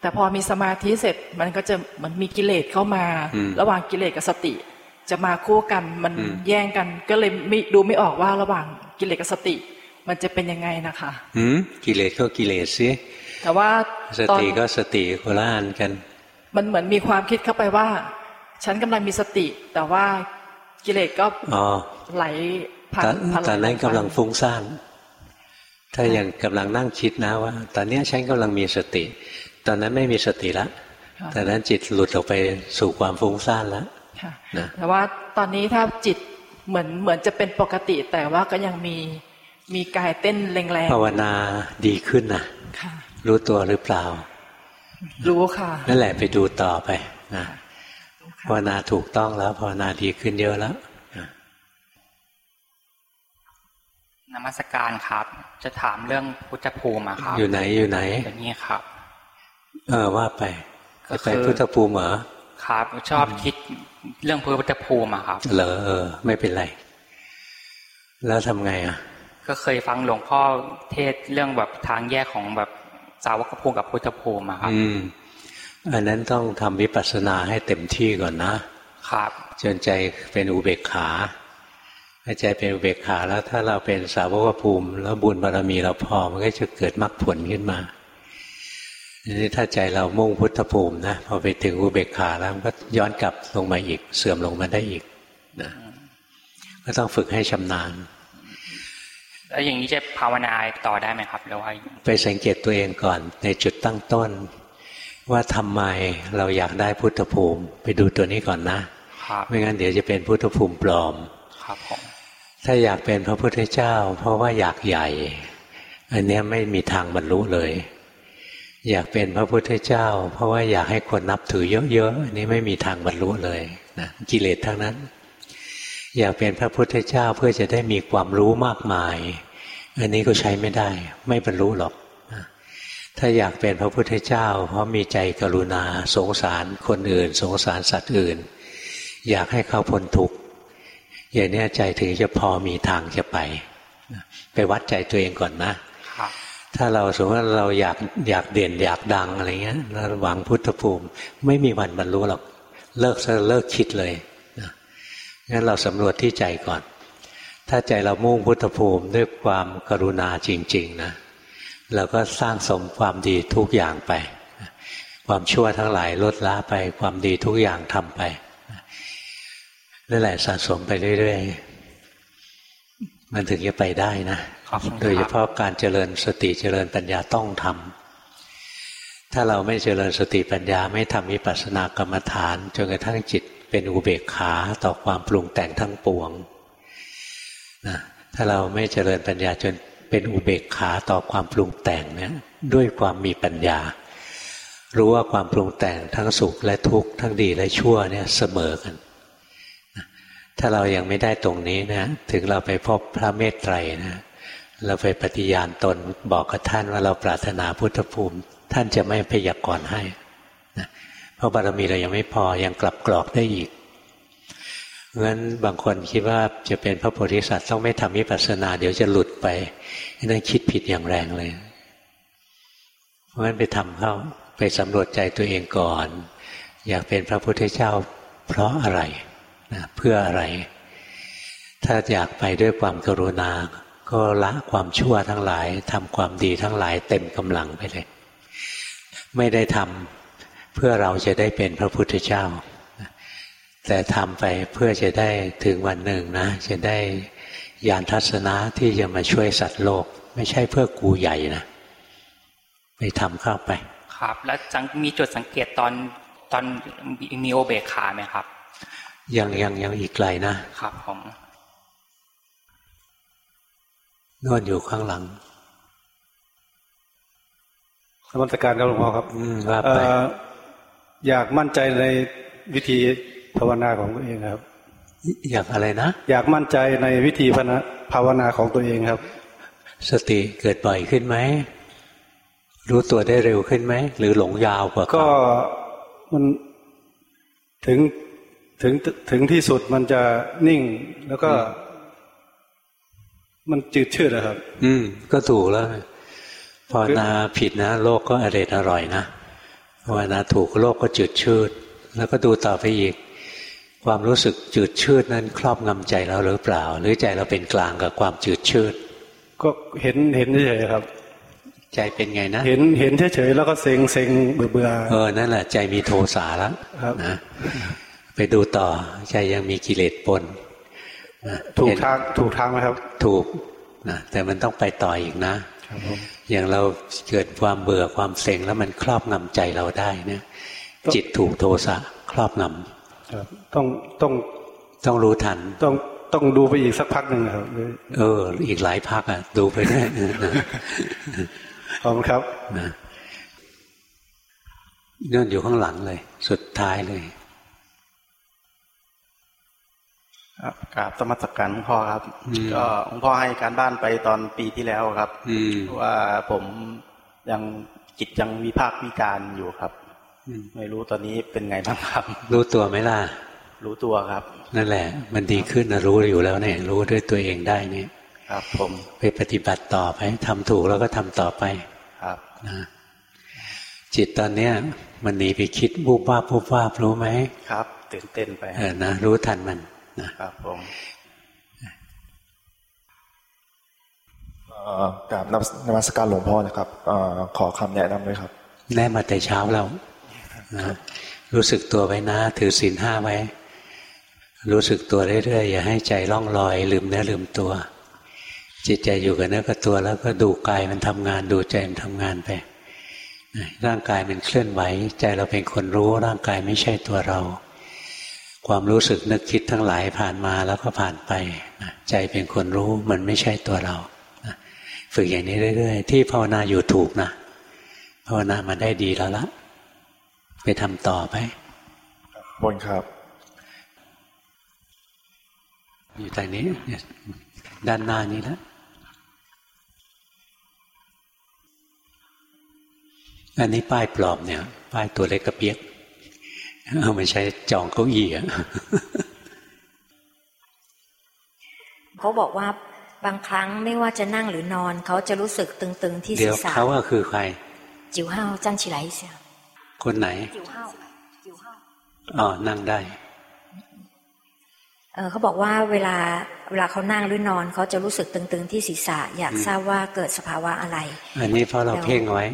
แต่พอมีสมาธิเสร็จมันก็จะเหมือนมีกิเลสเข้ามา ระหว่างกิเลสกับสติ จะมาคู่กันมันแย่งกัน ก็เลยไม่ดูไม่ออกว่าระหว่างกิเลสกับสติ มันจะเป็นยังไงนะคะกิเลสก็กิเลสสิแต่ว่าสติก็สติโคละอันกัน มันเหมือนมีความคิดเข้าไปว่า ฉันกำลังมีสติ แต่ว่า กิเลสก็ไหลผ่านตอนนั้นกำลังฟุ้งซ่านถ้ายังกำลังนั่งคิดนะว่า ตอนนี้ฉันกำลังมีสติ ตอนนั้นไม่มีสติแล้วตอนนั้นจิตหลุดออกไปสู่ความฟุ้งซ่านแล้วนะแต่ว่าตอนนี้ถ้าจิตเหมือนเหมือนจะเป็นปกติ แต่ว่าก็ยังมีมีกายเต้นแรงๆภาวนาดีขึ้นนะรู้ตัวหรือเปล่า รู้ค่ะ นั่นแหละไปดูต่อไปนะ ภาวนาถูกต้องแล้วภาวนาดีขึ้นเยอะแล้วนมัสการครับ จะถามเรื่องพุทธภูมิครับ อยู่ไหนอยู่ไหนอย่างนี้ครับ เออว่าไปจะไปพุทธภูมิเหรอครับ ชอบคิดเรื่องพุทธภูมิครับเหรอเออ ไม่เป็นไร แล้วทำไงอะก็เคยฟังหลวงพ่อเทศเรื่องแบบทางแยกของแบบสาวกภูมิกับพุทธภูมิครับ อืมอันนั้นต้องทำวิปัสสนาให้เต็มที่ก่อนนะ ครับ จนใจเป็นอุเบกขาใจเป็นอุเบกขาแล้วถ้าเราเป็นสาวกภูมิ แล้วบุญบารมีเราพอมันก็จะเกิดมรรคผลขึ้นมานี่ถ้าใจเรามุ่งพุทธภูมินะพอไปถึงอุเบกขาแล้วก็ย้อนกลับลงมาอีก เสื่อมลงมาได้อีกนะก็ต้องฝึกให้ชำนาญ แล้วอย่างนี้จะภาวนาต่อได้ไหมครับหรือว่าไปสังเกตตัวเองก่อนในจุดตั้งต้น ว่าทำไมเราอยากได้พุทธภูมิ ไปดูตัวนี้ก่อนนะไม่งั้นเดี๋ยวจะเป็นพุทธภูมิปลอมครับผมถ้าอยากเป็นพระพุทธเจ้า เพราะว่าอยากใหญ่ อันนี้ไม่มีทางบรรลุเลย อยากเป็นพระพุทธเจ้า เพราะว่าอยากให้คนนับถือเยอะๆอันนี้ไม่มีทางบรรลุเลยนะกิเลสทั้งนั้น อยากเป็นพระพุทธเจ้าเพื่อจะได้มีความรู้มากมาย อันนี้ก็ใช้ไม่ได้ ไม่บรรลุหรอก ถ้าอยากเป็นพระพุทธเจ้า เพราะมีใจกรุณาสงสารคนอื่น สงสารสัตว์อื่น อยากให้เขาพ้นทุกข์อย่างนี้ใจถึงจะพอมีทางจะไป ไปวัดใจตัวเองก่อนนะ ถ้าเราสมมติว่าเราอยากอยากเด่นอยากดังอะไรเงี้ยเราหวังพุทธภูมิ ไม่มีวันบรรลุหรอกเลิกเลิกคิดเลยงั้นเราสำรวจที่ใจก่อน ถ้าใจเรามุ่งพุทธภูมิด้วยความกรุณาจริง ๆ นะ เราก็สร้างสมความดีทุกอย่างไป ความชั่วทั้งหลายลดละไป ความดีทุกอย่างทำไปนั่นแหละสะสมไปเรื่อยๆ มันถึงจะไปได้นะโดยเฉพาะการเจริญสติเจริญปัญญาต้องทำถ้าเราไม่เจริญสติปัญญาไม่ทำวิปัสสนากรรมฐานจนกระทั่งจิตเป็นอุเบกขาต่อความปรุงแต่งทั้งปวงนะถ้าเราไม่เจริญปัญญาจน เป็นอุเบกขาต่อความปรุงแต่งเนี่ยด้วยความมีปัญญา รู้ว่าความปรุงแต่งทั้งสุขและทุกข์ทั้งดีและชั่วเนี่ยเสมอกัน ถ้าเรายังไม่ได้ตรงนี้นะ ถึงเราไปพบพระเมตไตรนะเราไปปฏิญาณตนบอกกับท่านว่าเราปรารถนาพุทธภูมิ ท่านจะไม่พยากรณ์ให้เพราะบารมีเรายังไม่พอยังกลับกรอกได้อีก งั้นบางคนคิดว่าจะเป็นพระโพธิสัตว์ต้องไม่ทำวิปัสสนา เดี๋ยวจะหลุดไปนั่นคิดผิดอย่างแรงเลย เพราะงั้นไปทำเข้าไปสำรวจใจตัวเองก่อน อยากเป็นพระพุทธเจ้า เพราะอะไรนะเพื่ออะไร ถ้าอยากไปด้วยความกรุณา ก็ละความชั่วทั้งหลายทำความดีทั้งหลายเต็มกำลังไปเลย ไม่ได้ทำเพื่อเราจะได้เป็นพระพุทธเจ้า แต่ทำไปเพื่อจะได้ถึงวันหนึ่งนะ จะได้ยานทัศนะที่จะมาช่วยสัตว์โลก ไม่ใช่เพื่อกูใหญ่นะไปทำเข้าไป ครับ แล้วจังมีจุดสังเกตตอนตอนมีโอเบคขาไหมครับ ยังยังยังอีกไกลนะครับผมนวดอยู่ข้างหลังสมัสการครับหลวงพ่อครับว่าไปอยากมั่นใจในวิธี ภาวนาของตัวเองครับ อยากอะไรนะ อยากมั่นใจในวิธีภาวนาของตัวเองครับ สติเกิดบ่อยขึ้นไหม รู้ตัวได้เร็วขึ้นไหม หรือหลงยาวกว่าก็มันถึงถึงถึงที่สุดมันจะนิ่งแล้วก็ มันจืดชืดนะครับ อืม ก็ถูกแล้วภาวนาผิดนะโลกก็อร่อยอร่อยนะภาวนาถูกโลกก็จืดชืด แล้วก็ดูต่อไปอีก ความรู้สึกจืดชืดนั้น ครอบงำใจเราหรือเปล่า หรือใจเราเป็นกลางกับความจืดชืดก็เห็นเห็นเฉยครับ ใจเป็นไงนะ เห็นเห็นเฉยแล้วก็เซ็งเซ็งเบื่อเบื่อเออนั่นแหละใจมีโทสะแล้วนะไปดูต่อใจยังมีกิเลสปนถูกทางถูกทางไหมครับ ถูกนะแต่มันต้องไปต่ออีกนะอย่างเราเกิดความเบื่อความเซ็งแล้วมันครอบงำใจเราได้เนี่ยจิตถูกโทสะครอบงำ ต้องต้องต้องรู้ทัน ต้องต้องดูไปอีกสักพักหนึ่งครับ เออ อีกหลายพักอะ ดูไปได้ขอบคุณครับนะนื่นอยู่ข้างหลังเลย สุดท้ายเลยกราบสมัสการหลวงพ่อครับ ก็หลวงพ่อให้การบ้านไปตอนปีที่แล้วครับว่าผมยังจิตยังวิภาควิการอยู่ครับ ไม่รู้ตอนนี้เป็นไงบ้างครับ รู้ตัวไหมล่ะ รู้ตัวครับ นั่นแหละ มันดีขึ้นนะรู้อยู่แล้วเนี่ย รู้ด้วยตัวเองได้เนี่ยครับ ผมไปปฏิบัติต่อไปทำถูกแล้วก็ทำต่อไป ครับนะจิตตอนเนี้ย มันหนีไปคิดบูบวาบบูบวาบรู้ไหมครับตื่นเต้นไปเออนะรู้ทันมันนะครับผมกราบนมัสการหลวงพ่อนะครับอขอคำแนะนำด้วยครับ แน่มาแต่เช้าแล้ว รู้สึกตัวไว้นะ ถือศีลห้าไว้ รู้สึกตัวเรื่อยๆอย่าให้ใจล่องลอย ลืมเนื้อลืมตัว จิตใจอยู่กับเนื้อกับตัวแล้วก็ดูกายมันทำงานดูใจมันทำงานไปร่างกายมันเคลื่อนไหว ใจเราเป็นคนรู้ร่างกายไม่ใช่ตัวเรา ความรู้สึกนึกคิดทั้งหลายผ่านมาแล้วก็ผ่านไป ใจเป็นคนรู้มันไม่ใช่ตัวเราฝึกอย่างนี้เรื่อย ๆ ที่ภาวนาอยู่ถูกนะภาวนามาได้ดีแล้วล่ะ ไปทำต่อไปบนครับ อยู่ตรงนี้ด้านหน้านี้แล้วอันนี้ป้ายปลอมเนี่ย ป้ายตัวเล็กกระเปียกเอาไม่ใช่จองเก้าอี้อะเขาบอกว่าบางครั้งไม่ว่าจะนั่งหรือนอน เขาจะรู้สึกตึงๆที่ศีรษะเขาว่าคือใครจิ๋วห้าวจันชิไลเสีย คนไหนจิ๋วห้าวจิ๋วห้าวอ๋อนั่งได้เออเขาบอกว่าเวลาเวลาเขานั่งหรือนอนเขาจะรู้สึกตึงๆที่ศีรษะ อยากทราบว่าเกิดสภาวะอะไร อันนี้เพราะเราเพ่งไว้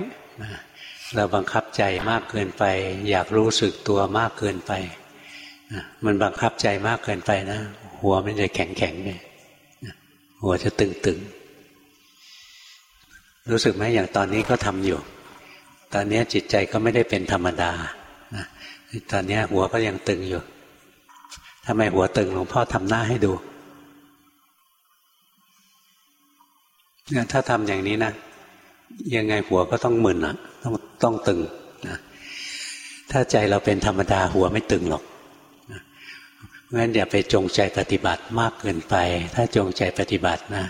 เราบังคับใจมากเกินไป อยากรู้สึกตัวมากเกินไปมันบังคับใจมากเกินไปนะ หัวมันจะแข็งแข็งเลยหัวจะตึงตึงรู้สึกไหมอย่างตอนนี้ก็ทำอยู่ ตอนนี้จิตใจก็ไม่ได้เป็นธรรมดาตอนนี้หัวก็ยังตึงอยู่ทำไมหัวตึงหลวงพ่อทำหน้าให้ดูเนี่ยถ้าทำอย่างนี้นะยังไงหัวก็ต้องมึนอะ ต้องต้องตึงนะถ้าใจเราเป็นธรรมดาหัวไม่ตึงหรอกงั้นอย่าไปจงใจปฏิบัติมากเกินไป ถ้าจงใจปฏิบัตินะ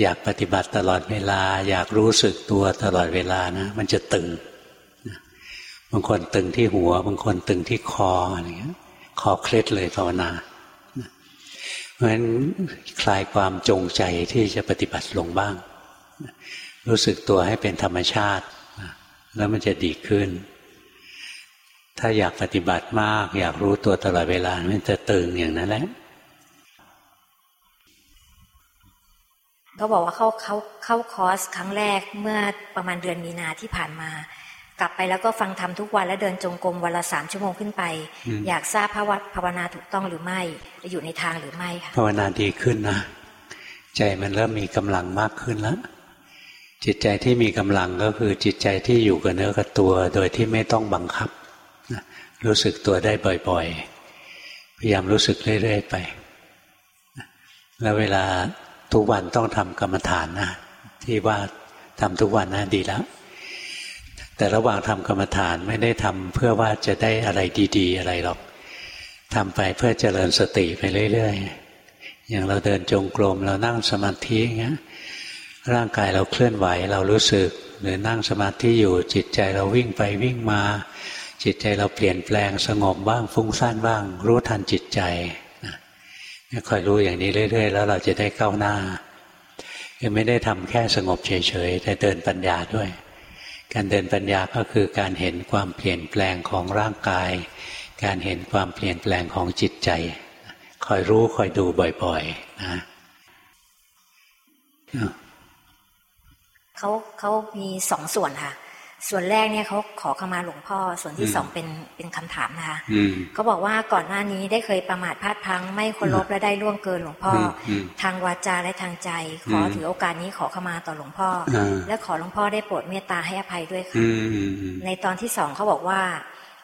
อยากปฏิบัติตลอดเวลา อยากรู้สึกตัวตลอดเวลานะ มันจะตึง บางคนตึงที่หัว บางคนตึงที่คออะไรเงี้ยคอเคล็ดเลยภาวนาเพราะฉะนั้นคลายความจงใจที่จะปฏิบัติลงบ้าง รู้สึกตัวให้เป็นธรรมชาติ แล้วมันจะดีขึ้น ถ้าอยากปฏิบัติมาก อยากรู้ตัวตลอดเวลา มันจะตึงอย่างนั้นแหละเขาบอกว่าเขาเขาเข้าคอร์สครั้งแรกเมื่อประมาณเดือนมีนาที่ผ่านมา กลับไปแล้วก็ฟังธรรมทุกวันและเดินจงกรมวันละสามชั่วโมงขึ้นไป อยากทราบภาวภาวนาถูกต้องหรือไม่ อยู่ในทางหรือไม่ค่ะภาวนาดีขึ้นนะ ใจมันเริ่มมีกำลังมากขึ้นแล้ว จิตใจที่มีกำลังก็คือจิตใจที่อยู่กับเนื้อกับตัว โดยที่ไม่ต้องบังคับ รู้สึกตัวได้บ่อยๆ พยายามรู้สึกเรื่อยๆไป แล้วเวลาทุกวันต้องทำกรรมฐานนะที่ว่าทำทุกวันนะดีแล้ว แต่ระหว่างทำกรรมฐานไม่ได้ทำเพื่อว่าจะได้อะไรดีๆ อะไรหรอกทำไปเพื่อเจริญสติไปเรื่อยๆ อย่างเราเดินจงกรมเรานั่งสมาธิอย่างเงี้ยร่างกายเราเคลื่อนไหวเรารู้สึก หรือนั่งสมาธิอยู่จิตใจเราวิ่งไปวิ่งมา จิตใจเราเปลี่ยนแปลงสงบบ้างฟุ้งซ่านบ้าง รู้ทันจิตใจคอยรู้อย่างนี้เรื่อย ๆ แล้วเราจะได้ก้าวหน้าคือไม่ได้ทำแค่สงบเฉยๆแต่เดินปัญญาด้วย การเดินปัญญาก็คือการเห็นความเปลี่ยนแปลงของร่างกาย การเห็นความเปลี่ยนแปลงของจิตใจ คอยรู้คอยดูบ่อยๆนะเขาเขามีสองส่วนค่ะ ส่วนแรกเนี่ยเขาขอขมาหลวงพ่อ ส่วนที่สองเป็นเป็นคำถามนะคะเขาบอกว่าก่อนหน้านี้ได้เคยประมาทพลาดพัง ไม่เคารพและได้ล่วงเกินหลวงพ่อ ทางวาจาและทางใจ ขอถือโอกาสนี้ขอขมาต่อหลวงพ่อ และขอหลวงพ่อได้โปรดเมตตาให้อภัยด้วยค่ะในตอนที่สองเขาบอกว่า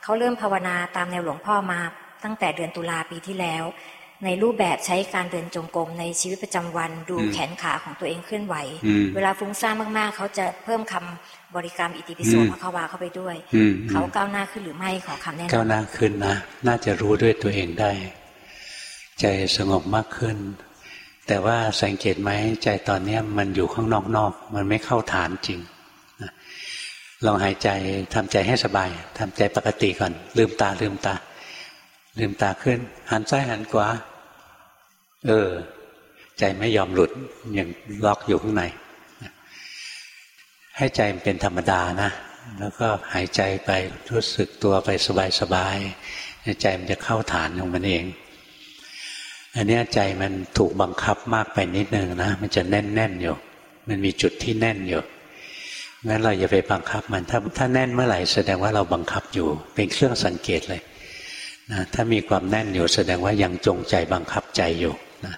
เขาเริ่มภาวนาตามแนวหลวงพ่อมาตั้งแต่เดือนตุลาปีที่แล้ว ในรูปแบบใช้การเดินจงกรมในชีวิตประจำวันดูแขนขาของตัวเองเคลื่อนไหว เวลาฟุ้งซ่านมากๆ เขาจะเพิ่มคำ บริกรรมอิติปิโสมาเข้าวาเข้าไปด้วยเขาก้าวหน้าขึ้นหรือไม่ขอคำแนะนำก้าวหน้าขึ้นนะน่าจะรู้ด้วยตัวเองได้ ใจสงบมากขึ้น แต่ว่าสังเกตไหมใจตอนนี้มันอยู่ข้างนอกๆมันไม่เข้าฐานจริงลองหายใจทำใจให้สบายทำใจปกติก่อน ลืมตาลืมตา ลืมตาขึ้น หันซ้ายหันขวาเออ ใจไม่ยอมหลุดยังล็อกอยู่ข้างใน ให้ใจมันเป็นธรรมดานะ แล้วก็หายใจไปรู้สึกตัวไปสบายๆใจมันจะเข้าฐานของมันเอง อันนี้ใจมันถูกบังคับมากไปนิดนึงนะมันจะแน่นๆอยู่ มันมีจุดที่แน่นอยู่งั้นเราอย่าไปบังคับมันถ้าถ้าแน่นเมื่อไหร่แสดงว่าเราบังคับอยู่ เป็นเครื่องสังเกตเลยนะถ้ามีความแน่นอยู่แสดงว่ายังจงใจบังคับใจอยู่นะ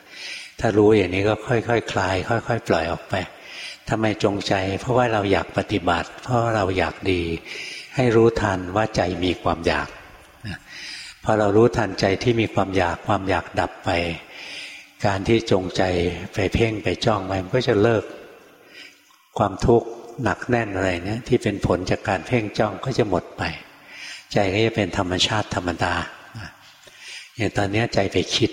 ถ้ารู้อย่างนี้ก็ค่อยๆคคลาย ค่อย ๆ ปล่อยออกไป ทำไมจงใจ เพราะว่าเราอยากปฏิบัติ เพราะเราอยากดี ให้รู้ทันว่าใจมีความอยากพอเรารู้ทันใจที่มีความอยากความอยากดับไป การที่จงใจไปเพ่งไปจ้องไปมันก็จะเลิก ความทุกข์หนักแน่นอะไรเนี่ยที่เป็นผลจากการเพ่งจ้องก็จะหมดไป ใจก็จะเป็นธรรมชาติธรรมดาอย่างตอนนี้ใจไปคิด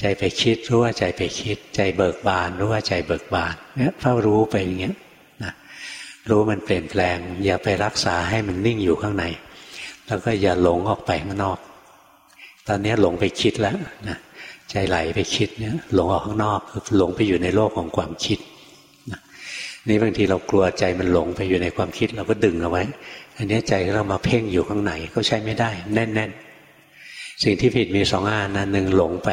ใจไปคิดรู้ว่าใจไปคิด ใจเบิกบานรู้ว่าใจเบิกบานเนี่ยเฝ้ารู้ไปอย่างเงี้ยนะรู้มันเปลี่ยนแปลง อย่าไปรักษาให้มันนิ่งอยู่ข้างใน แล้วก็อย่าหลงออกไปข้างนอก ตอนนี้หลงไปคิดแล้วนะใจไหลไปคิดเนี่ยหลงออกข้างนอกคือหลงไปอยู่ในโลกของความคิดนะนี่บางทีเรากลัวใจมันหลงไปอยู่ในความคิดเราก็ดึงเอาไว้ อันนี้ใจเรามาเพ่งอยู่ข้างในก็ใช้ไม่ได้ แน่น ๆ สิ่งที่ผิดมีสองอันอันหนึ่งหลงไป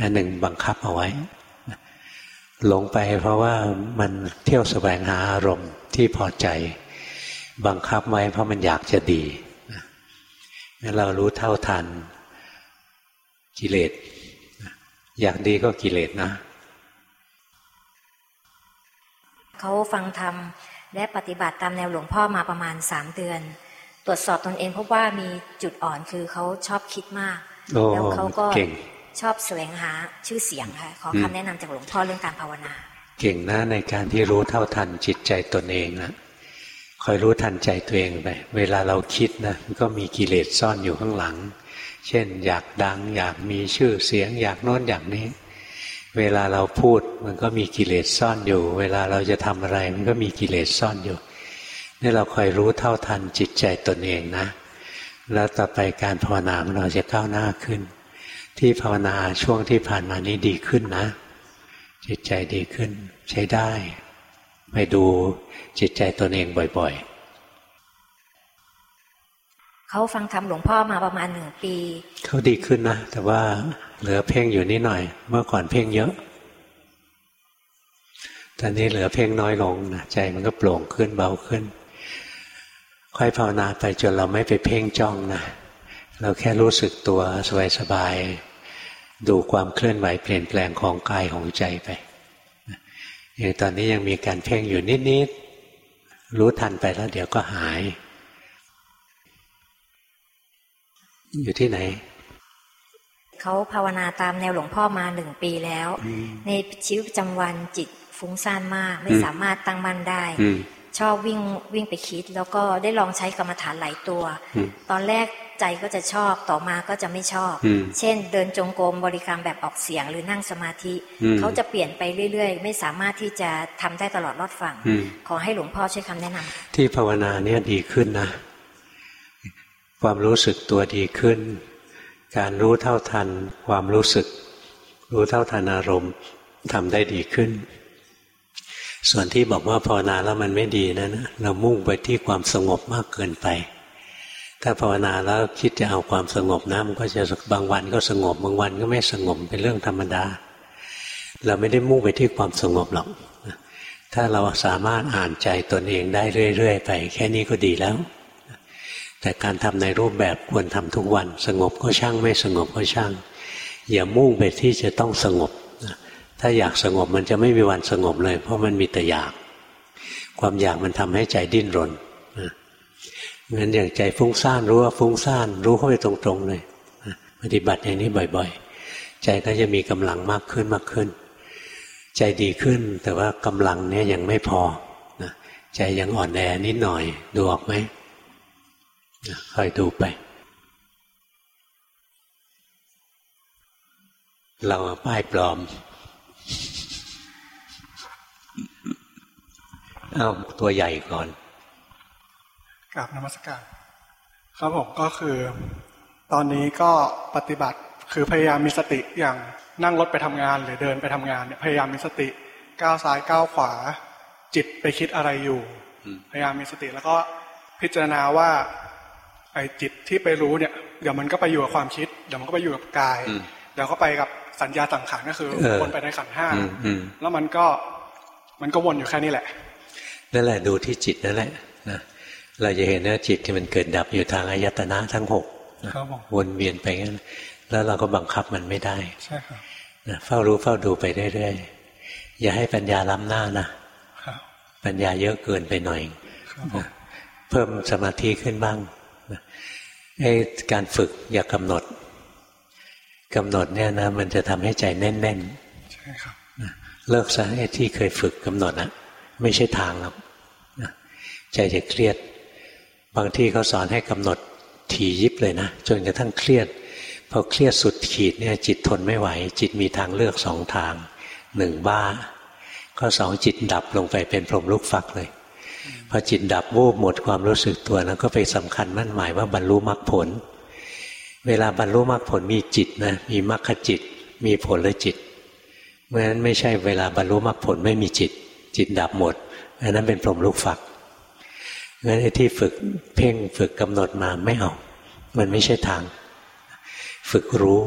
อันหนึ่งบังคับเอาไว้หลงไปเพราะว่ามันเที่ยวแสวงหาอารมณ์ที่พอใจ บังคับไว้เพราะมันอยากจะดีงั้นเรารู้เท่าทันกิเลสอยากดีก็กิเลสนะ เขาฟังธรรมและปฏิบัติตามแนวหลวงพ่อมาประมาณสามเดือน ตรวจสอบตนเองพบว่ามีจุดอ่อนคือเขาชอบคิดมาก แล้วเขาก็ ชอบแสวงหาชื่อเสียงค่ะขอคำแนะนำจากหลวงพ่อเรื่องการภาวนา เก่งนะในการที่รู้เท่าทันจิตใจตนเองนะคอยรู้ทันใจตัวเองไปเวลาเราคิดนะมันก็มีกิเลสซ่อนอยู่ข้างหลัง เช่น อยากดัง อยากมีชื่อเสียง อยากโน้นอยากนี้ เวลาเราพูดมันก็มีกิเลสซ่อนอยู่ เวลาเราจะทำอะไร มันก็มีกิเลสซ่อนอยู่นี่เราคอยรู้เท่าทันจิตใจตนเองนะ แล้วต่อไปการภาวนาเราจะก้าวหน้าขึ้น ที่ภาวนาช่วงที่ผ่านมานี้ดีขึ้นนะ จิตใจดีขึ้น ใช้ได้ไปดูจิตใจตนเองบ่อย ๆ เขาฟังธรรมหลวงพ่อมาประมาณหนึ่งปี เขาดีขึ้นนะ แต่ว่าเหลือเพ่งอยู่นิดหน่อย เมื่อก่อนเพ่งเยอะ ตอนนี้เหลือเพ่งน้อยลงนะใจมันก็โปร่งขึ้นเบาขึ้น ค่อยภาวนาไปจนเราไม่ไปเพ่งจ้องนะเราแค่รู้สึกตัวสบายสบาย ดูความเคลื่อนไหวเปลี่ยนแปลงของกายของใจไปอย่างตอนนี้ยังมีการเพ่งอยู่นิดๆรู้ทันไปแล้วเดี๋ยวก็หาย อยู่ที่ไหนเขาภาวนาตามแนวหลวงพ่อมาหนึ่งปีแล้ว ในชีวิตประจำวันจิตฟุ้งซ่านมาก ไม่สามารถตั้งมั่นได้ชอบวิ่งวิ่งไปคิด แล้วก็ได้ลองใช้กรรมฐานหลายตัว ตอนแรก ใจก็จะชอบต่อมาก็จะไม่ชอบ เช่น เดินจงกรมบริกรรมแบบออกเสียงหรือนั่งสมาธิ เขาจะเปลี่ยนไปเรื่อยๆ ไม่สามารถที่จะทำได้ตลอดรอดฝั่ง ขอให้หลวงพ่อช่วยคำแนะนำที่ภาวนาเนี่ยดีขึ้นนะ ความรู้สึกตัวดีขึ้น การรู้เท่าทัน ความรู้สึก รู้เท่าทันอารมณ์ทำได้ดีขึ้น ส่วนที่บอกว่าภาวนาแล้วมันไม่ดีนะั้นเรามุ่งไปที่ความสงบมากเกินไป ถ้าภาวนาแล้วคิดจะเอาความสงบนะมันก็จะบางวันก็สงบบางวันก็ไม่สงบเป็นเรื่องธรรมดา เราไม่ได้มุ่งไปที่ความสงบหรอกถ้าเราสามารถอ่านใจตนเองได้เรื่อยๆไปแค่นี้ก็ดีแล้ว แต่การทำในรูปแบบควรทำทุกวัน สงบก็ช่างไม่สงบก็ช่าง อย่ามุ่งไปที่จะต้องสงบ ถ้าอยากสงบมันจะไม่มีวันสงบเลย เพราะมันมีแต่อยาก ความอยากมันทำให้ใจดิ้นรน งั้นอย่างใจฟุ้งซ่านรู้ว่าฟุ้งซ่านรู้เข้าไปตรงๆเลยปฏิบัติอย่างนี้บ่อย ๆ ใจก็จะมีกำลังมากขึ้นมากขึ้น ใจดีขึ้นแต่ว่ากำลังเนี้ยยังไม่พอนะใจยังอ่อนแอนิดหน่อยดูออกไหมคอยดูไป เราป้ายปลอมเอาตัวใหญ่ก่อน กราบนมัสการครับผมก็คือ ตอนนี้ก็ปฏิบัติคือพยายามมีสติอย่างนั่งรถไปทำงานหรือเดินไปทำงานเนี่ยพยายามมีสติก้าวซ้ายก้าวขวา จิตไปคิดอะไรอยู่ พยายามมีสติแล้วก็พิจารณาว่าไอ้จิตที่ไปรู้เนี่ยเดี๋ยวมันก็ไปอยู่กับความคิด เดี๋ยวมันก็ไปอยู่กับกาย เดี๋ยวก็ไปกับสัญญาสังขารก็คือวนไปในขันห้าแล้วมันก็มันก็วนอยู่แค่นี้แหละนั่นแหละดูที่จิตนั่นแหละนะ เราจะเห็นว่าจิตที่มันเกิดดับอยู่ทางอายตนะทั้งหกวนเวียนไปงั้นแล้วเราก็บังคับมันไม่ได้ใช่ครับเฝ้ารู้เฝ้าดูไปเรื่อยๆอย่าให้ปัญญาล้ำหน้านะปัญญาเยอะเกินไปหน่อยเพิ่มสมาธิขึ้นบ้างไอ้การฝึกอย่ากำหนดกำหนดเนี่ยนะ มันจะทำให้ใจแน่นๆใช่ครับเลิกซะไอ้ที่เคยฝึกกำหนดอะไม่ใช่ทางหรอกใจจะเครียด บางที่เขาสอนให้กำหนดถี่ยิบเลยนะ จนกระทั่งเครียดพอเครียดสุดขีดเนี่ยจิตทนไม่ไหว จิตมีทางเลือกสองทางหนึ่งบ้า ก็สองจิตดับลงไปเป็นพรหมลูกฟักเลย พอจิตดับวูบหมดความรู้สึกตัวแล้วก็ไปสำคัญมั่นหมายว่าบรรลุมรรคผล เวลาบรรลุมรรคผลมีจิตนะมีมรรคจิต มีผลและจิตเพราะฉะนั้นไม่ใช่เวลาบรรลุมรรคผลไม่มีจิต จิตดับหมดอันนั้นเป็นพรหมลูกฝัก งั้นไอ้ที่ฝึกเพ่งฝึกกำหนดมาไม่เอามันไม่ใช่ทาง ฝึกรู้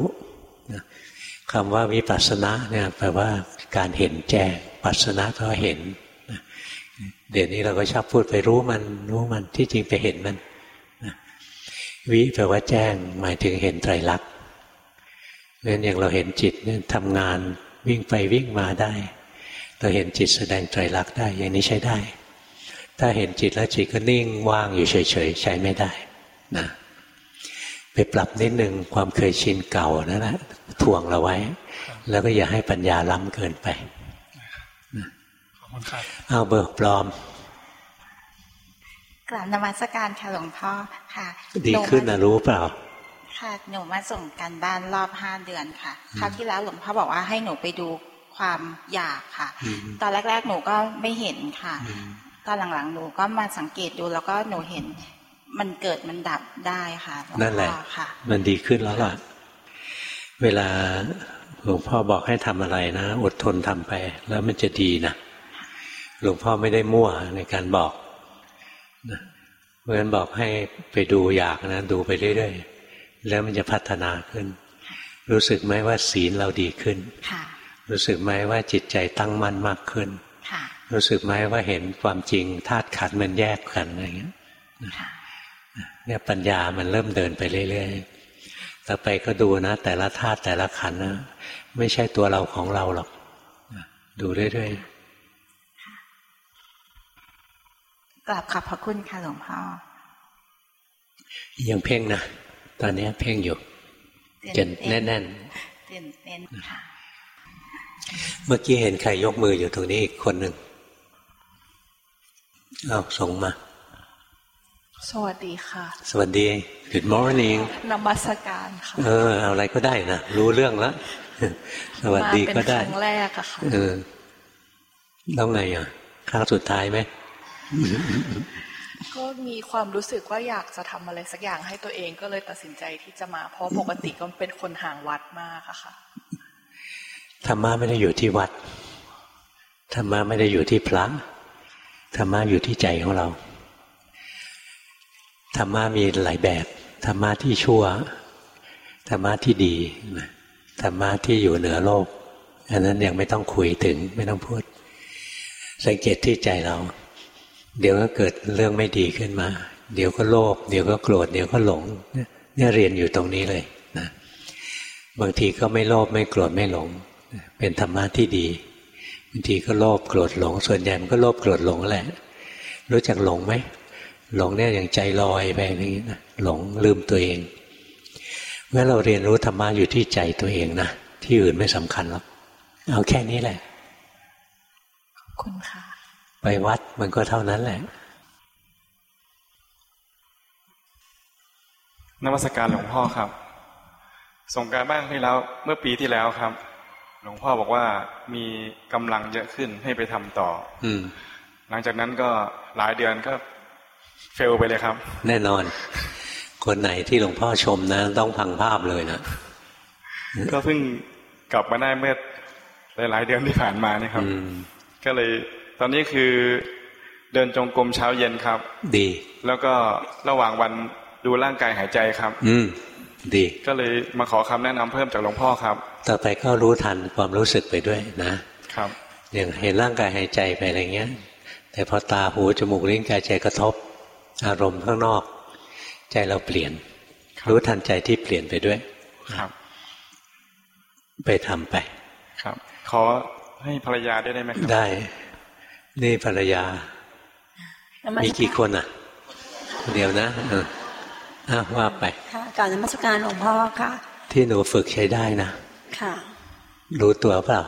คำว่าวิปัสสนาเนี่ยแปลว่าการเห็นแจ้งปัสสนาก็เห็นเดี๋ยวนี้เราก็ชอบพูดไปรู้มันรู้มันที่จริงไปเห็นมันวิแปลว่าแจ้งหมายถึงเห็นไตรลักษณ์งั้นอย่างเราเห็นจิตเนี่ยทำงานวิ่งไปวิ่งมาได้ เราเห็นจิตแสดงไตรลักษณ์ได้ อย่างนี้ใช้ได้ ถ้าเห็นจิตแล้วจิตก็นิ่งว่างอยู่เฉยๆใช้ไม่ได้นะไปปรับนิดนึงความเคยชินเก่านั่นแหละทวงเราไว้ แล้วก็อย่าให้ปัญญาล้ำเกินไปเอาเบิกปลอมกราบนมัสการค่ะหลวงพ่อค่ะ ดีขึ้นนะรู้เปล่า ค่ะหนูมาส่งกันบ้านรอบห้าเดือนค่ะคราวที่แล้วหลวงพ่อบอกว่าให้หนูไปดูความอยากค่ะ ตอนแรก ๆ หนูก็ไม่เห็นค่ะ ตอนหลังๆหนูก็มาสังเกตดูแล้วก็หนูเห็นมันเกิดมันดับได้ค่ะนั่นแหละค่ะ มันดีขึ้นแล้วล่ะ เวลาหลวงพ่อบอกให้ทำอะไรนะ อดทนทำไป แล้วมันจะดีนะหลวงพ่อไม่ได้มั่วในการบอกนะเพราะฉะนั้นบอกให้ไปดูอยากนะ ดูไปเรื่อยๆแล้วมันจะพัฒนาขึ้น รู้สึกไหมว่าศีลเราดีขึ้นค่ะรู้สึกไหมว่าจิตใจตั้งมั่นมากขึ้น รู้สึกไหมว่าเห็นความจริงธาตุขันมันแยกกันอะไรเงี้ยเนี่ยปัญญามันเริ่มเดินไปเรื่อยๆต่อไปก็ดูนะ แต่ละธาตุแต่ละขันนะไม่ใช่ตัวเราของเราหรอกดูเรื่อยกราบขอบพระคุณค่ะหลวงพ่อ ยังเพ่งนะ ตอนนี้เพ่งอยู่จนแน่นๆตื่นเต้นค่ะเมื่อกี้เห็นใครยกมืออยู่ตรงนี้อีกคนหนึ่ง เอาส่งมา สวัสดีค่ะ สวัสดี Good morning นมัสการค่ะ เออ เอาอะไรก็ได้นะ รู้เรื่องแล้วสวัสดีก็ได้ครั้งแรกอะค่ะ เออแล้วไงอะ ครั้งสุดท้ายไหม ก็มีความรู้สึกว่าอยากจะทำอะไรสักอย่างให้ตัวเองก็เลยตัดสินใจที่จะมา เพราะปกติก็เป็นคนห่างวัดมากอะค่ะ ธรรมะไม่ได้อยู่ที่วัด ธรรมะไม่ได้อยู่ที่พระ ธรรมะอยู่ที่ใจของเราธรรมะมีหลายแบบธรรมะที่ชั่วธรรมะที่ดีธรรมะที่อยู่เหนือโลกอันนั้นยังไม่ต้องคุยถึงไม่ต้องพูด สังเกตที่ใจเรา เดี๋ยวก็เกิดเรื่องไม่ดีขึ้นมา เดี๋ยวก็โลภเดี๋ยวก็โกรธเดี๋ยวก็หลงเนี่ยเรียนอยู่ตรงนี้เลยนะบางทีก็ไม่โลภไม่โกรธไม่หลง เป็นธรรมะที่ดี บางทีก็โลภโกรธหลง ส่วนใหญ่มันก็โลภโกรธหลงแหละ รู้จักหลงไหมหลงเนี่ยอย่างใจลอยไปอย่างนี้นะหลงลืมตัวเองเมื่อเราเรียนรู้ธรรมะอยู่ที่ใจตัวเองนะที่อื่นไม่สำคัญหรอกเอาแค่นี้แหละขอบคุณค่ะ ไปวัดมันก็เท่านั้นแหละนวัสการหลวงพ่อครับ ส่งการบ้านที่แล้วเมื่อปีที่แล้วครับ หลวงพ่อบอกว่ามีกำลังเยอะขึ้นให้ไปทำต่อ อืหลังจากนั้นก็หลายเดือนก็เฟลไปเลยครับ แน่นอน คนไหนที่หลวงพ่อชมนะ ต้องพังภาพเลยนะก็เพิ่งกลับมาได้เมื่อหลายๆเดือนที่ผ่านมานี่ครับก็เลยตอนนี้คือเดินจงกรมเช้าเย็นครับ ดี แล้วก็ระหว่างวันดูร่างกายหายใจครับ อืม ดี ก็เลยมาขอคำแนะนำเพิ่มจากหลวงพ่อครับ ต่อไปก็รู้ทันความรู้สึกไปด้วยนะ ครับ อย่างเห็นร่างกายหายใจไปอะไรเงี้ย แต่พอตาหูจมูกลิ้นกายใจกระทบ อารมณ์ข้างนอก ใจเราเปลี่ยนรู้ทันใจที่เปลี่ยนไปด้วย ครับ ไปทำไป ครับ ขอให้ภรรยาได้ไหมครับ ได้ นี่ภรรยา มีกี่คนอะ เดียวนะเอออะว่าไป ค่ะการนมัสการหลวงพ่อค่ะ ที่หนูฝึกใช้ได้นะ ค่ะรู้ตัวเปล่า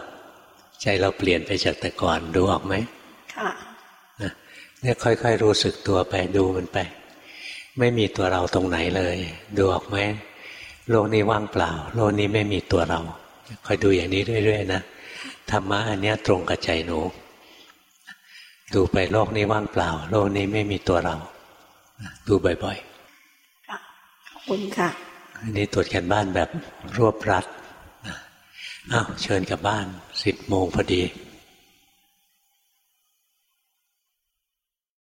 ใจเราเปลี่ยนไปจากแต่ก่อนดูออกไหมค่ะเนี่ยค่อยๆรู้สึกตัวไปดูมันไป ไม่มีตัวเราตรงไหนเลย ดูออกไหมโลกนี้ว่างเปล่า โลกนี้ไม่มีตัวเราคอยดูอย่างนี้เรื่อยๆนะธรรมะอันนี้ตรงกับใจหนูดูไปโลกนี้ว่างเปล่า โลกนี้ไม่มีตัวเราดูบ่อยๆขอบคุณค่ะอันนี้ตรวจกันบ้านแบบรวบรัด อ้าวเชิญกลับบ้านสิบโมงพอดี